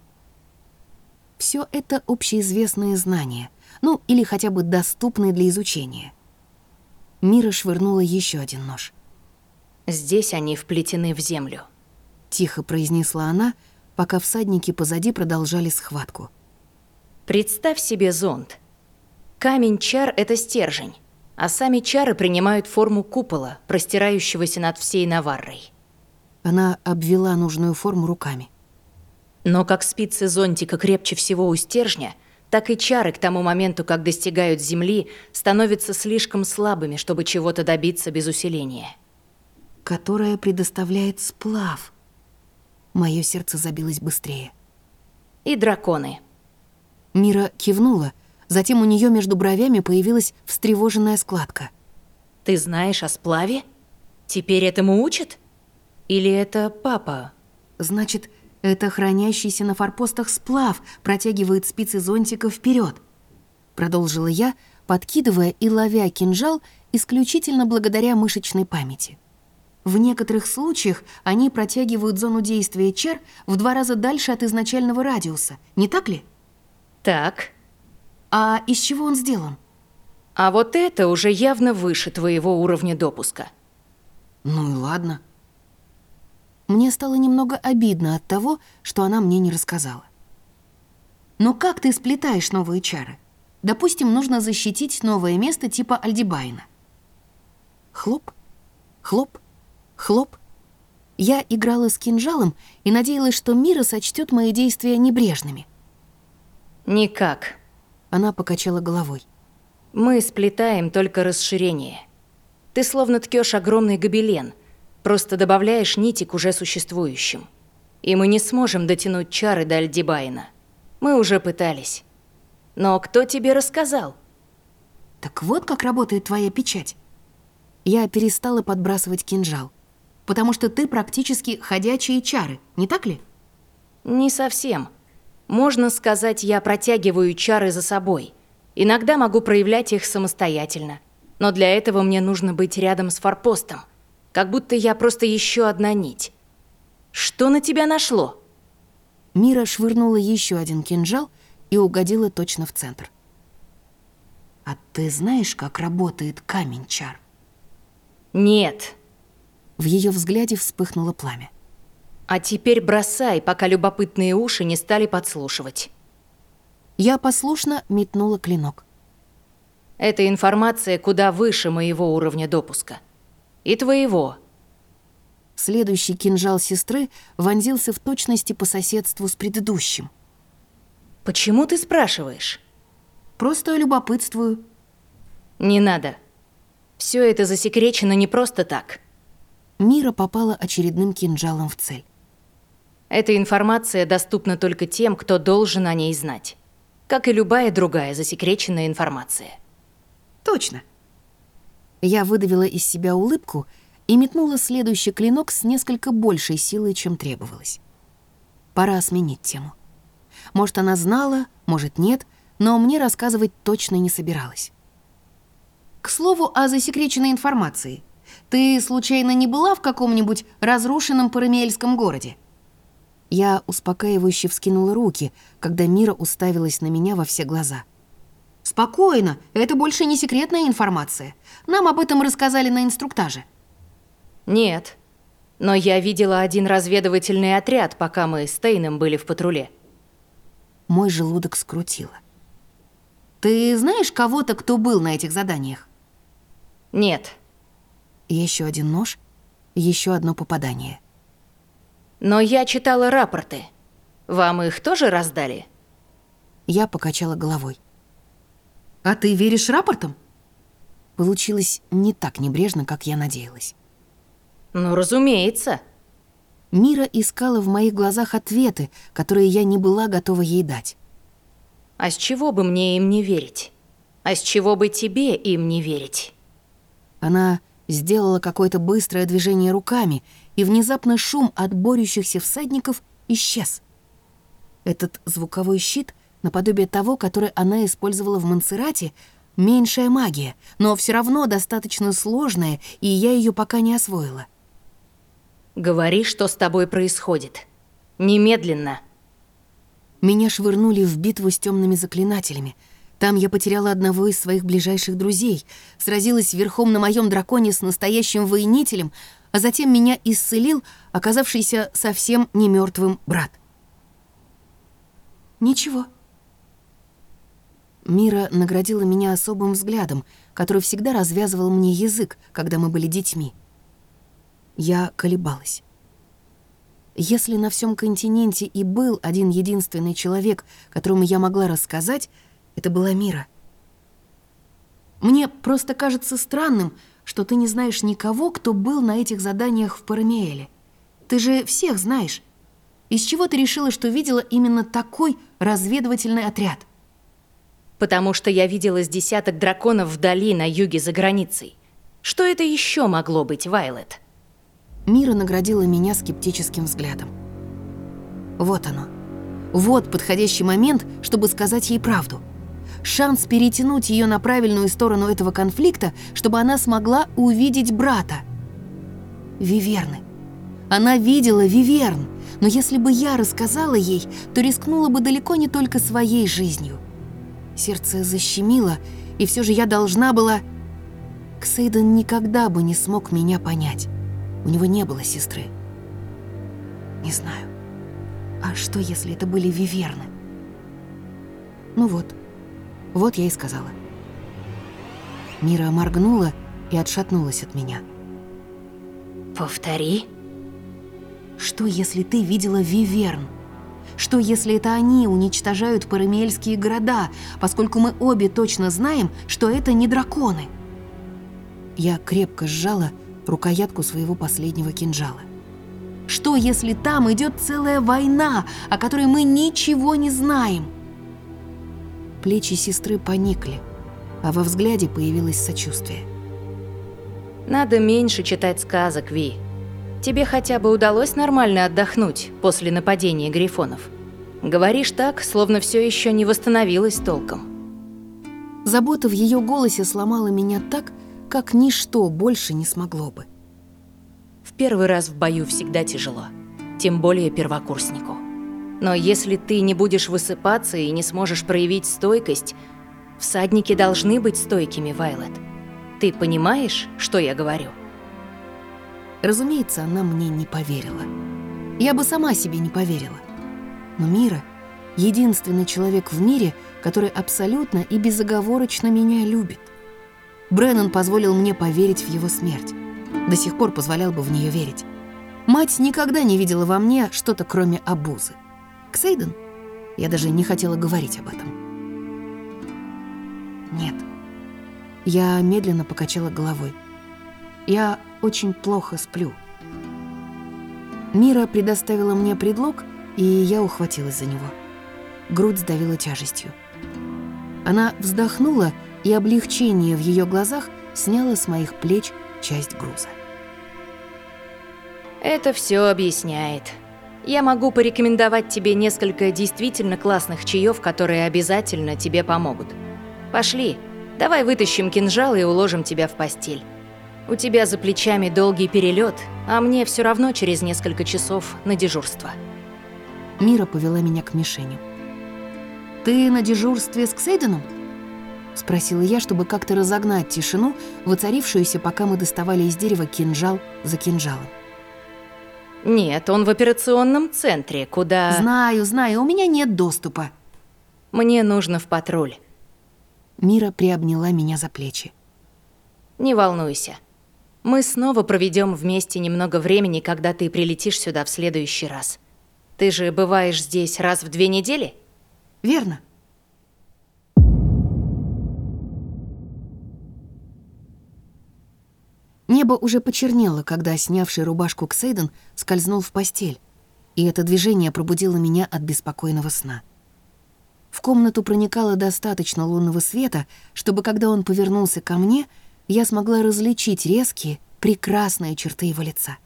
B: Все это общеизвестные знания, ну или хотя бы доступные для изучения. Мира швырнула еще один нож.
H: «Здесь они вплетены в землю», —
B: тихо произнесла она, пока всадники позади продолжали схватку.
H: «Представь себе зонт, Камень чар — это стержень, а сами чары принимают форму купола, простирающегося над всей Наваррой.
B: Она обвела нужную форму руками.
H: Но как спицы зонтика крепче всего у стержня, так и чары к тому моменту, как достигают Земли, становятся слишком слабыми, чтобы чего-то добиться без усиления.
B: Которая предоставляет сплав. Мое сердце забилось быстрее.
H: И драконы.
B: Мира кивнула, затем у нее между бровями появилась встревоженная складка.
H: Ты знаешь о сплаве? Теперь этому учат? Или это папа?
B: Значит, это хранящийся на форпостах сплав протягивает спицы зонтика вперед. Продолжила я, подкидывая и ловя кинжал исключительно благодаря мышечной памяти. В некоторых случаях они протягивают зону действия чар в два раза дальше от изначального радиуса, не так ли?
H: Так.
B: А из чего он сделан?
H: А вот это уже явно выше твоего уровня допуска.
B: Ну и ладно. Мне стало немного обидно от того, что она мне не рассказала. Но как ты сплетаешь новые чары? Допустим, нужно защитить новое место типа Альдибайна. Хлоп, хлоп, хлоп. Я играла с кинжалом и надеялась, что Мира сочтет мои действия небрежными.
H: Никак.
B: Она покачала головой.
H: Мы сплетаем только расширение. Ты словно ткешь огромный гобелен, Просто добавляешь нити к уже существующим. И мы не сможем дотянуть чары до Альдибайна. Мы уже пытались. Но кто тебе рассказал?
B: Так вот как работает твоя печать. Я перестала подбрасывать кинжал. Потому что ты практически ходячие чары, не так ли?
H: Не совсем. Можно сказать, я протягиваю чары за собой. Иногда могу проявлять их самостоятельно. Но для этого мне нужно быть рядом с форпостом. Как будто я просто еще одна нить. Что на тебя нашло?
B: Мира швырнула еще один кинжал и угодила точно в центр. А ты знаешь, как работает камень чар?
H: Нет.
B: В ее взгляде вспыхнуло пламя.
H: А теперь бросай, пока любопытные уши не стали подслушивать.
B: Я послушно метнула клинок.
H: Эта информация куда выше моего уровня допуска. И твоего.
B: Следующий кинжал сестры вонзился в точности по соседству с предыдущим.
H: Почему ты спрашиваешь?
B: Просто любопытствую.
H: Не надо. Все это засекречено не просто так.
B: Мира попала очередным кинжалом в цель.
H: Эта информация доступна только тем, кто должен о ней знать. Как и любая другая засекреченная информация.
B: Точно. Я выдавила из себя улыбку и метнула следующий клинок с несколько большей силой, чем требовалось. Пора сменить тему. Может, она знала, может, нет, но мне рассказывать точно не собиралась. К слову о засекреченной информации. Ты, случайно, не была в каком-нибудь разрушенном парамиэльском городе? Я успокаивающе вскинула руки, когда Мира уставилась на меня во все глаза. «Спокойно, это больше не секретная информация. Нам об этом рассказали на инструктаже».
H: «Нет, но я видела один разведывательный отряд, пока мы с Тейном были в патруле».
B: Мой желудок скрутило. «Ты знаешь кого-то, кто был на этих заданиях?»
H: «Нет».
B: Еще один нож, еще одно попадание.
H: «Но я читала рапорты. Вам их тоже раздали?»
B: Я покачала головой. «А ты веришь рапортам?» Получилось не так небрежно, как я надеялась.
H: «Ну, разумеется».
B: Мира искала в моих глазах ответы, которые я не была готова ей дать.
H: «А с чего бы мне им не верить? А с чего бы тебе им не верить?»
B: Она сделала какое-то быстрое движение руками, и внезапно шум от борющихся всадников исчез. Этот звуковой щит наподобие того, который она использовала в Монсеррате, меньшая магия, но все равно достаточно сложная, и я ее пока не освоила.
H: «Говори, что с тобой происходит. Немедленно».
B: Меня швырнули в битву с темными заклинателями. Там я потеряла одного из своих ближайших друзей, сразилась верхом на моем драконе с настоящим воинителем, а затем меня исцелил оказавшийся совсем не мертвым брат. Ничего. Мира наградила меня особым взглядом, который всегда развязывал мне язык, когда мы были детьми. Я колебалась. Если на всем континенте и был один единственный человек, которому я могла рассказать, это была Мира. Мне просто кажется странным, что ты не знаешь никого, кто был на этих заданиях в Парамиэле. Ты же всех знаешь. Из чего ты решила, что видела именно такой разведывательный отряд?
H: Потому что я видела с десяток драконов вдали на юге за границей. Что это еще могло быть, Вайлет?
B: Мира наградила меня скептическим взглядом. Вот оно. Вот подходящий момент, чтобы сказать ей правду. Шанс перетянуть ее на правильную сторону этого конфликта, чтобы она смогла увидеть брата. Виверны. Она видела Виверн, но если бы я рассказала ей, то рискнула бы далеко не только своей жизнью. Сердце защемило, и все же я должна была... Ксейден никогда бы не смог меня понять. У него не было сестры. Не знаю. А что, если это были виверны? Ну вот. Вот я и сказала. Мира моргнула и отшатнулась от меня.
H: Повтори.
B: Что, если ты видела виверн? Что, если это они уничтожают парамельские города, поскольку мы обе точно знаем, что это не драконы? Я крепко сжала рукоятку своего последнего кинжала. Что, если там идет целая война, о которой мы ничего не знаем? Плечи сестры поникли, а во взгляде появилось сочувствие.
H: Надо меньше читать сказок, Ви. Тебе хотя бы удалось нормально отдохнуть после нападения грифонов? Говоришь так, словно все еще не восстановилось толком.
B: Забота в ее голосе сломала меня так, как ничто больше не смогло бы.
H: В первый раз в бою всегда тяжело, тем более первокурснику. Но если ты не будешь высыпаться и не сможешь проявить стойкость, всадники должны быть стойкими, Вайлет. Ты понимаешь, что я говорю?
B: Разумеется, она мне не поверила. Я бы сама себе не поверила. Но Мира — единственный человек в мире, который абсолютно и безоговорочно меня любит. Бреннан позволил мне поверить в его смерть. До сих пор позволял бы в нее верить. Мать никогда не видела во мне что-то, кроме обузы. Ксейден? Я даже не хотела говорить об этом. Нет. Я медленно покачала головой. Я очень плохо сплю. Мира предоставила мне предлог, и я ухватилась за него. Грудь сдавила тяжестью. Она вздохнула и облегчение в ее глазах сняло с моих плеч часть груза.
H: Это все объясняет. Я могу порекомендовать тебе несколько действительно классных чаев, которые обязательно тебе помогут. Пошли, давай вытащим кинжал и уложим тебя в постель. У тебя за плечами долгий перелет, а мне все равно через несколько часов на дежурство.
B: Мира повела меня к мишени. «Ты на дежурстве с Ксейденом?» Спросила я, чтобы как-то разогнать тишину, воцарившуюся, пока мы доставали из дерева кинжал за кинжалом.
H: Нет, он в операционном центре, куда...
B: Знаю, знаю, у меня нет доступа.
H: Мне нужно в патруль.
B: Мира приобняла меня за плечи.
H: Не волнуйся. Мы снова проведем вместе немного времени, когда ты прилетишь сюда в следующий раз. Ты же бываешь здесь раз в две недели?
B: Верно. Небо уже почернело, когда снявший рубашку Ксейден скользнул в постель, и это движение пробудило меня от беспокойного сна. В комнату проникало достаточно лунного света, чтобы, когда он повернулся ко мне, я смогла различить резкие, прекрасные черты его лица.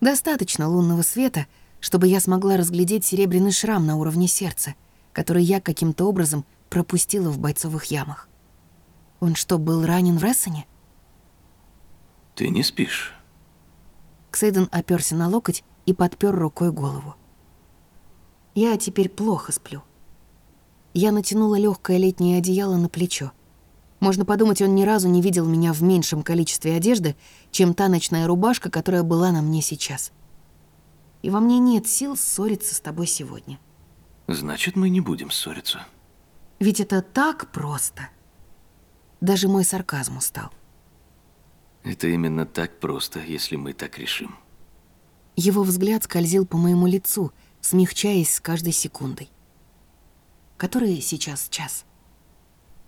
B: Достаточно лунного света, чтобы я смогла разглядеть серебряный шрам на уровне сердца, который я каким-то образом пропустила в бойцовых ямах. Он что, был ранен в Рессоне?
F: Ты не спишь?
B: Ксейден оперся на локоть и подпер рукой голову. Я теперь плохо сплю. Я натянула легкое летнее одеяло на плечо. Можно подумать, он ни разу не видел меня в меньшем количестве одежды, чем та ночная рубашка, которая была на мне сейчас. И во мне нет сил ссориться с тобой сегодня.
F: Значит, мы не будем ссориться.
B: Ведь это так просто. Даже мой сарказм устал.
F: Это именно так просто, если мы так решим.
B: Его взгляд скользил по моему лицу, смягчаясь с каждой секундой. Который сейчас час?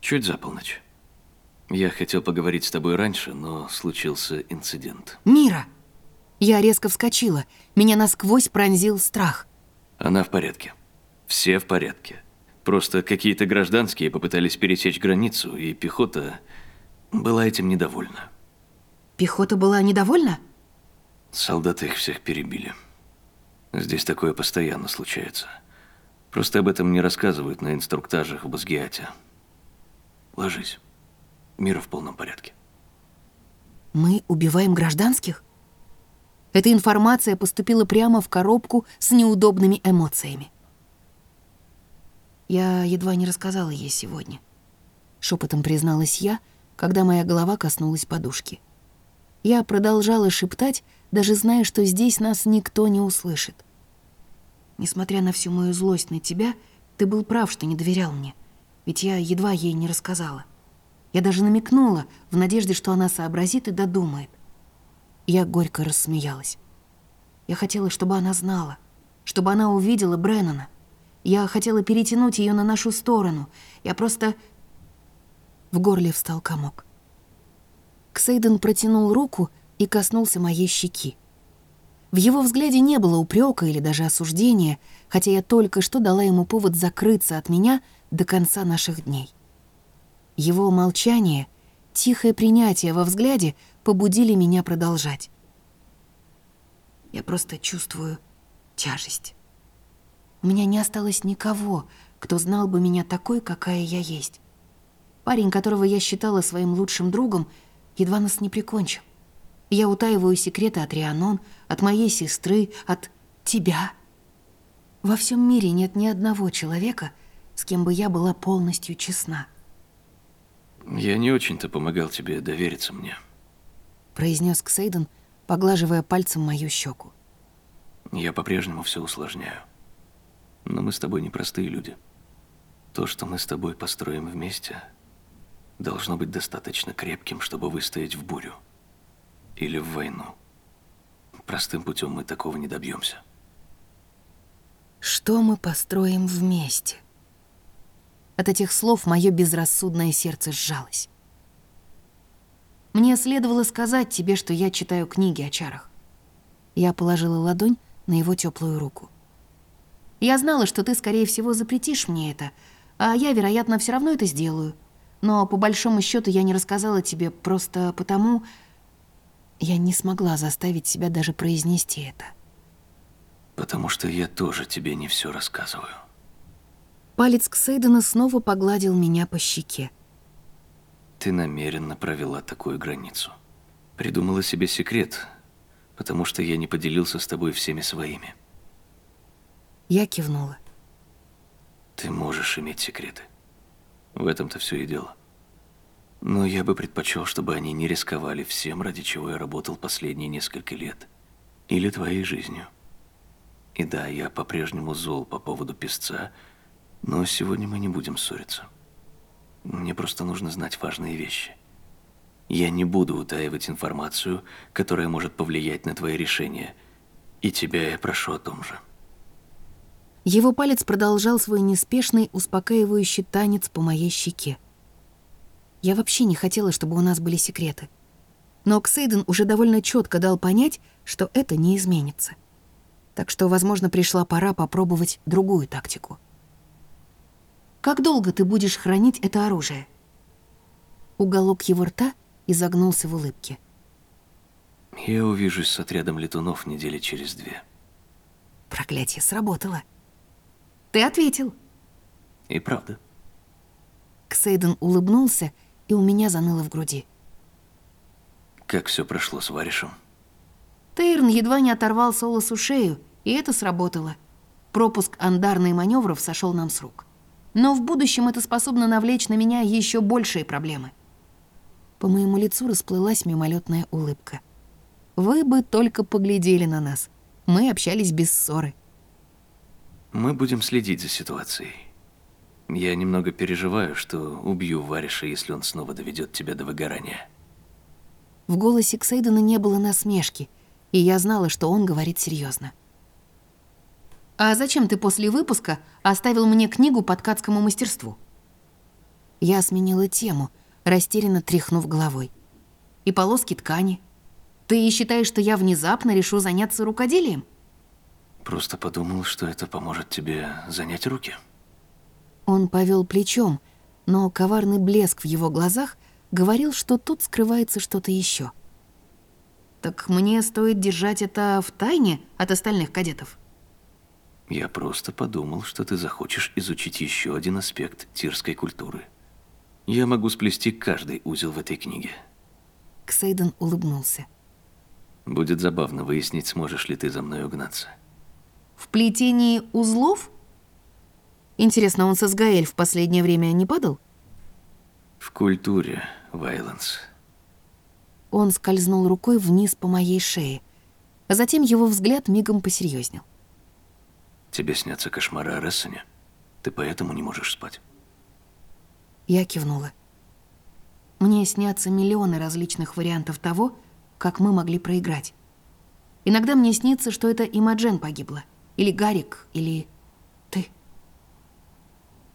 G: Чуть за полночь. Я хотел поговорить с тобой раньше, но случился инцидент.
B: Мира! Я резко вскочила. Меня насквозь пронзил страх.
G: Она в порядке. Все в порядке. Просто какие-то гражданские попытались пересечь границу, и пехота была этим недовольна.
B: Пехота была недовольна?
G: Солдаты их всех перебили. Здесь такое постоянно случается. Просто об этом не рассказывают на инструктажах в Базгиате. Ложись. Мира в полном порядке.
B: Мы убиваем гражданских? Эта информация поступила прямо в коробку с неудобными эмоциями. Я едва не рассказала ей сегодня. Шепотом призналась я, когда моя голова коснулась подушки. Я продолжала шептать, даже зная, что здесь нас никто не услышит. Несмотря на всю мою злость на тебя, ты был прав, что не доверял мне, ведь я едва ей не рассказала. Я даже намекнула, в надежде, что она сообразит и додумает. Я горько рассмеялась. Я хотела, чтобы она знала, чтобы она увидела Бреннана. Я хотела перетянуть ее на нашу сторону. Я просто... В горле встал комок. Ксейден протянул руку и коснулся моей щеки. В его взгляде не было упрека или даже осуждения, хотя я только что дала ему повод закрыться от меня до конца наших дней. Его молчание, тихое принятие во взгляде побудили меня продолжать. Я просто чувствую тяжесть. У меня не осталось никого, кто знал бы меня такой, какая я есть. Парень, которого я считала своим лучшим другом, едва нас не прикончил. Я утаиваю секреты от Рианон, от моей сестры, от тебя. Во всем мире нет ни одного человека, с кем бы я была полностью честна.
G: Я не очень-то помогал тебе довериться мне.
B: Произнес Ксейден, поглаживая пальцем мою щеку.
G: Я по-прежнему все усложняю. Но мы с тобой непростые люди. То, что мы с тобой построим вместе, должно быть достаточно крепким, чтобы выстоять в бурю. Или в войну. Простым путем мы такого не добьемся.
B: Что мы построим вместе? От этих слов мое безрассудное сердце сжалось. Мне следовало сказать тебе, что я читаю книги о чарах. Я положила ладонь на его теплую руку. Я знала, что ты, скорее всего, запретишь мне это, а я, вероятно, все равно это сделаю. Но по большому счету я не рассказала тебе просто потому, я не смогла заставить себя даже произнести это.
G: Потому что я тоже тебе не все рассказываю.
B: Палец Ксейдена снова погладил меня по щеке.
G: Ты намеренно провела такую границу. Придумала себе секрет, потому что я не поделился с тобой всеми своими.
B: Я кивнула.
G: Ты можешь иметь секреты. В этом-то все и дело. Но я бы предпочел, чтобы они не рисковали всем, ради чего я работал последние несколько лет. Или твоей жизнью. И да, я по-прежнему зол по поводу песца, но сегодня мы не будем ссориться. Мне просто нужно знать важные вещи. Я не буду утаивать информацию, которая может повлиять на твои решения. И тебя я прошу о том же.
B: Его палец продолжал свой неспешный, успокаивающий танец по моей щеке. Я вообще не хотела, чтобы у нас были секреты. Но Ксейден уже довольно четко дал понять, что это не изменится. Так что, возможно, пришла пора попробовать другую тактику. Как долго ты будешь хранить это оружие?» Уголок его рта изогнулся в улыбке.
G: «Я увижусь с отрядом летунов недели через две».
B: Проклятие сработало. «Ты ответил».
G: «И правда».
B: Ксейден улыбнулся, и у меня заныло в груди.
G: «Как все прошло с Варишем?»
B: Тейрн едва не оторвал Солосу шею, и это сработало. Пропуск андарной маневров сошел нам с рук. Но в будущем это способно навлечь на меня еще большие проблемы. По моему лицу расплылась мимолетная улыбка. Вы бы только поглядели на нас. Мы общались без ссоры.
G: Мы будем следить за ситуацией. Я немного переживаю, что убью Вариша, если он снова доведет тебя до выгорания.
B: В голосе Ксейдена не было насмешки, и я знала, что он говорит серьезно. «А зачем ты после выпуска оставил мне книгу по ткацкому мастерству?» Я сменила тему, растерянно тряхнув головой. «И полоски ткани. Ты считаешь, что я внезапно решу заняться рукоделием?»
G: Просто подумал, что это поможет тебе занять руки.
B: Он повел плечом, но коварный блеск в его глазах говорил, что тут скрывается что-то еще. «Так мне стоит держать это в тайне от остальных кадетов?»
G: Я просто подумал, что ты захочешь изучить еще один аспект тирской культуры. Я могу сплести каждый узел в этой книге.
B: Ксейден улыбнулся.
G: Будет забавно выяснить, сможешь ли ты за мной угнаться.
B: В плетении узлов? Интересно, он со Сгаэль в последнее время не падал?
G: В культуре, Вайланс.
B: Он скользнул рукой вниз по моей шее, а затем его взгляд мигом посерьезнел.
G: Тебе снятся кошмары о Рессоне? Ты поэтому не можешь спать?
B: Я кивнула. Мне снятся миллионы различных вариантов того, как мы могли проиграть. Иногда мне снится, что это Имаджен погибла, или Гарик, или ты.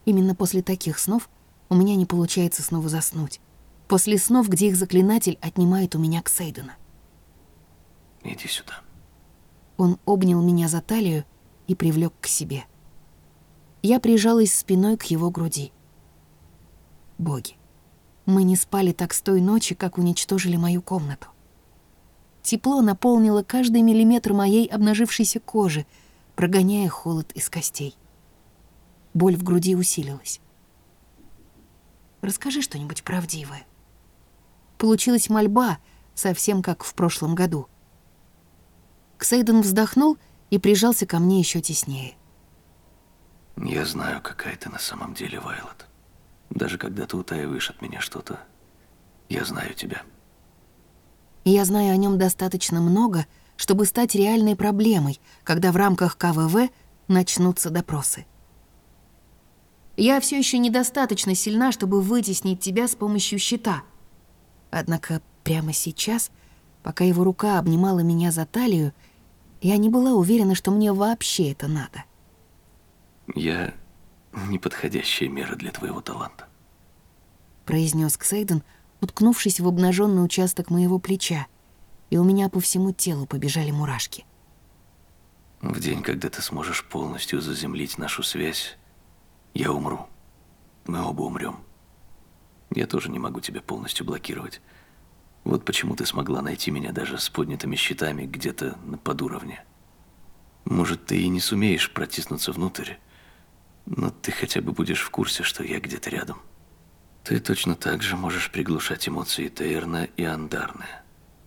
B: Именно после таких снов у меня не получается снова заснуть. После снов, где их заклинатель отнимает у меня Ксейдена.
G: Иди сюда.
B: Он обнял меня за талию и привлек к себе. Я прижалась спиной к его груди. Боги, мы не спали так с той ночи, как уничтожили мою комнату. Тепло наполнило каждый миллиметр моей обнажившейся кожи, прогоняя холод из костей. Боль в груди усилилась. «Расскажи что-нибудь правдивое». Получилась мольба, совсем как в прошлом году. Ксейден вздохнул и прижался ко мне еще теснее.
G: Я знаю, какая ты на самом деле, Вайлот. Даже когда ты утаиваешь от меня что-то, я знаю тебя.
B: Я знаю о нем достаточно много, чтобы стать реальной проблемой, когда в рамках КВВ начнутся допросы. Я все еще недостаточно сильна, чтобы вытеснить тебя с помощью щита. Однако прямо сейчас, пока его рука обнимала меня за талию, я не была уверена, что мне вообще это надо.
G: Я неподходящая мера для твоего таланта.
B: Произнес Ксейден, уткнувшись в обнаженный участок моего плеча, и у меня по всему телу побежали мурашки.
G: В день, когда ты сможешь полностью заземлить нашу связь, я умру. Мы оба умрем. Я тоже не могу тебя полностью блокировать. Вот почему ты смогла найти меня даже с поднятыми щитами где-то на подуровне. Может, ты и не сумеешь протиснуться внутрь, но ты хотя бы будешь в курсе, что я где-то рядом. Ты точно так же можешь приглушать эмоции Тейрна и Андарны,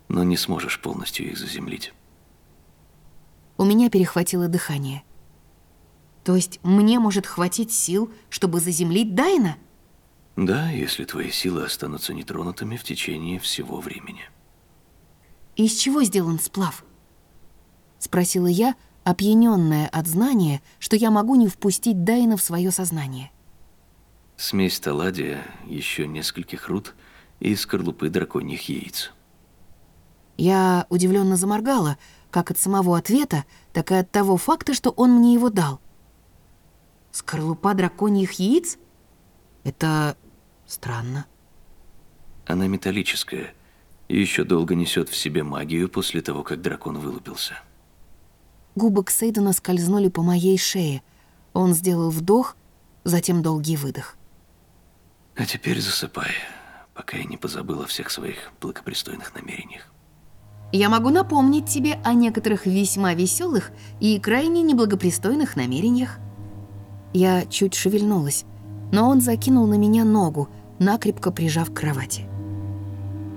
G: но не сможешь полностью их заземлить.
B: У меня перехватило дыхание. То есть мне может хватить сил, чтобы заземлить Дайна?
G: Да, если твои силы останутся нетронутыми в течение всего времени.
B: Из чего сделан сплав? Спросила я, опьяненная от знания, что я могу не впустить Дайна в свое сознание.
G: Смесь таладия, еще нескольких руд и скорлупы драконьих яиц.
B: Я удивленно заморгала, как от самого ответа, так и от того факта, что он мне его дал. Скорлупа драконьих яиц? Это странно.
G: Она металлическая и еще долго несет в себе магию после того, как дракон вылупился.
B: Губы Ксейдена скользнули по моей шее. Он сделал вдох, затем долгий выдох.
G: А теперь засыпай, пока я не позабыл о всех своих благопристойных намерениях.
B: Я могу напомнить тебе о некоторых весьма веселых и крайне неблагопристойных намерениях. Я чуть шевельнулась, но он закинул на меня ногу, накрепко прижав к кровати.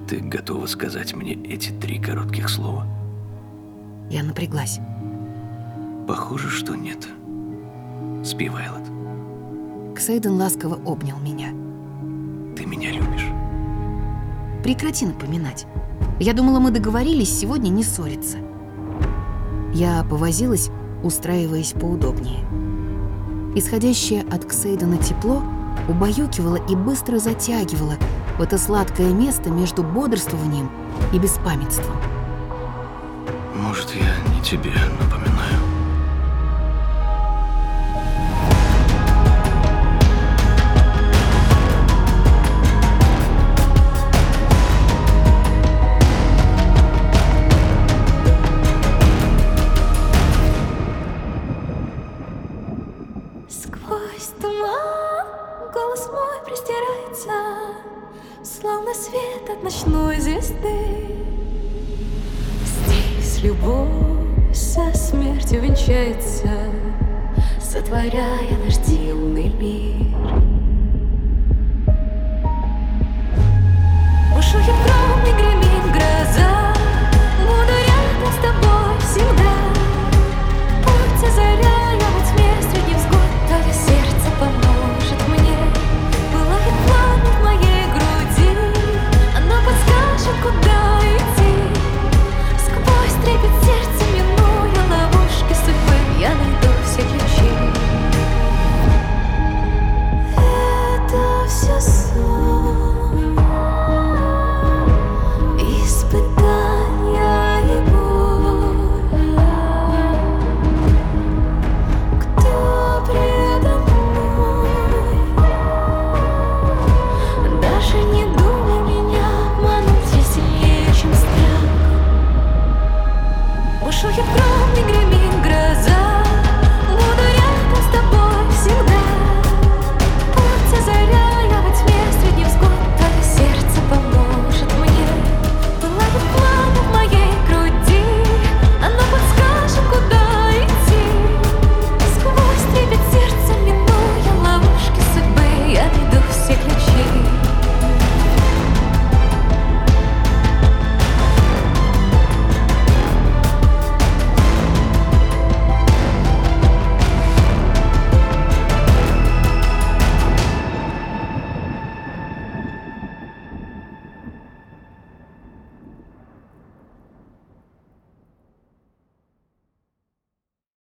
G: Ты готова сказать мне эти три коротких слова?
B: Я напряглась.
G: Похоже, что нет. Спи, Вайлот.
B: Ксейден ласково обнял меня.
G: Ты меня любишь.
B: Прекрати напоминать. Я думала, мы договорились сегодня не ссориться. Я повозилась, устраиваясь поудобнее. Исходящее от Ксейдена тепло убаюкивало и быстро затягивало в это сладкое место между бодрствованием и беспамятством.
G: Может, я не тебе напоминаю.
I: Голос мой простирается, Словно свет от ночной звезды. Здесь любовь со смертью венчается, Сотворяя наш дивный мир. Бушует гром и гремит гроза, Буду рядом с тобой всегда. Путь озаряя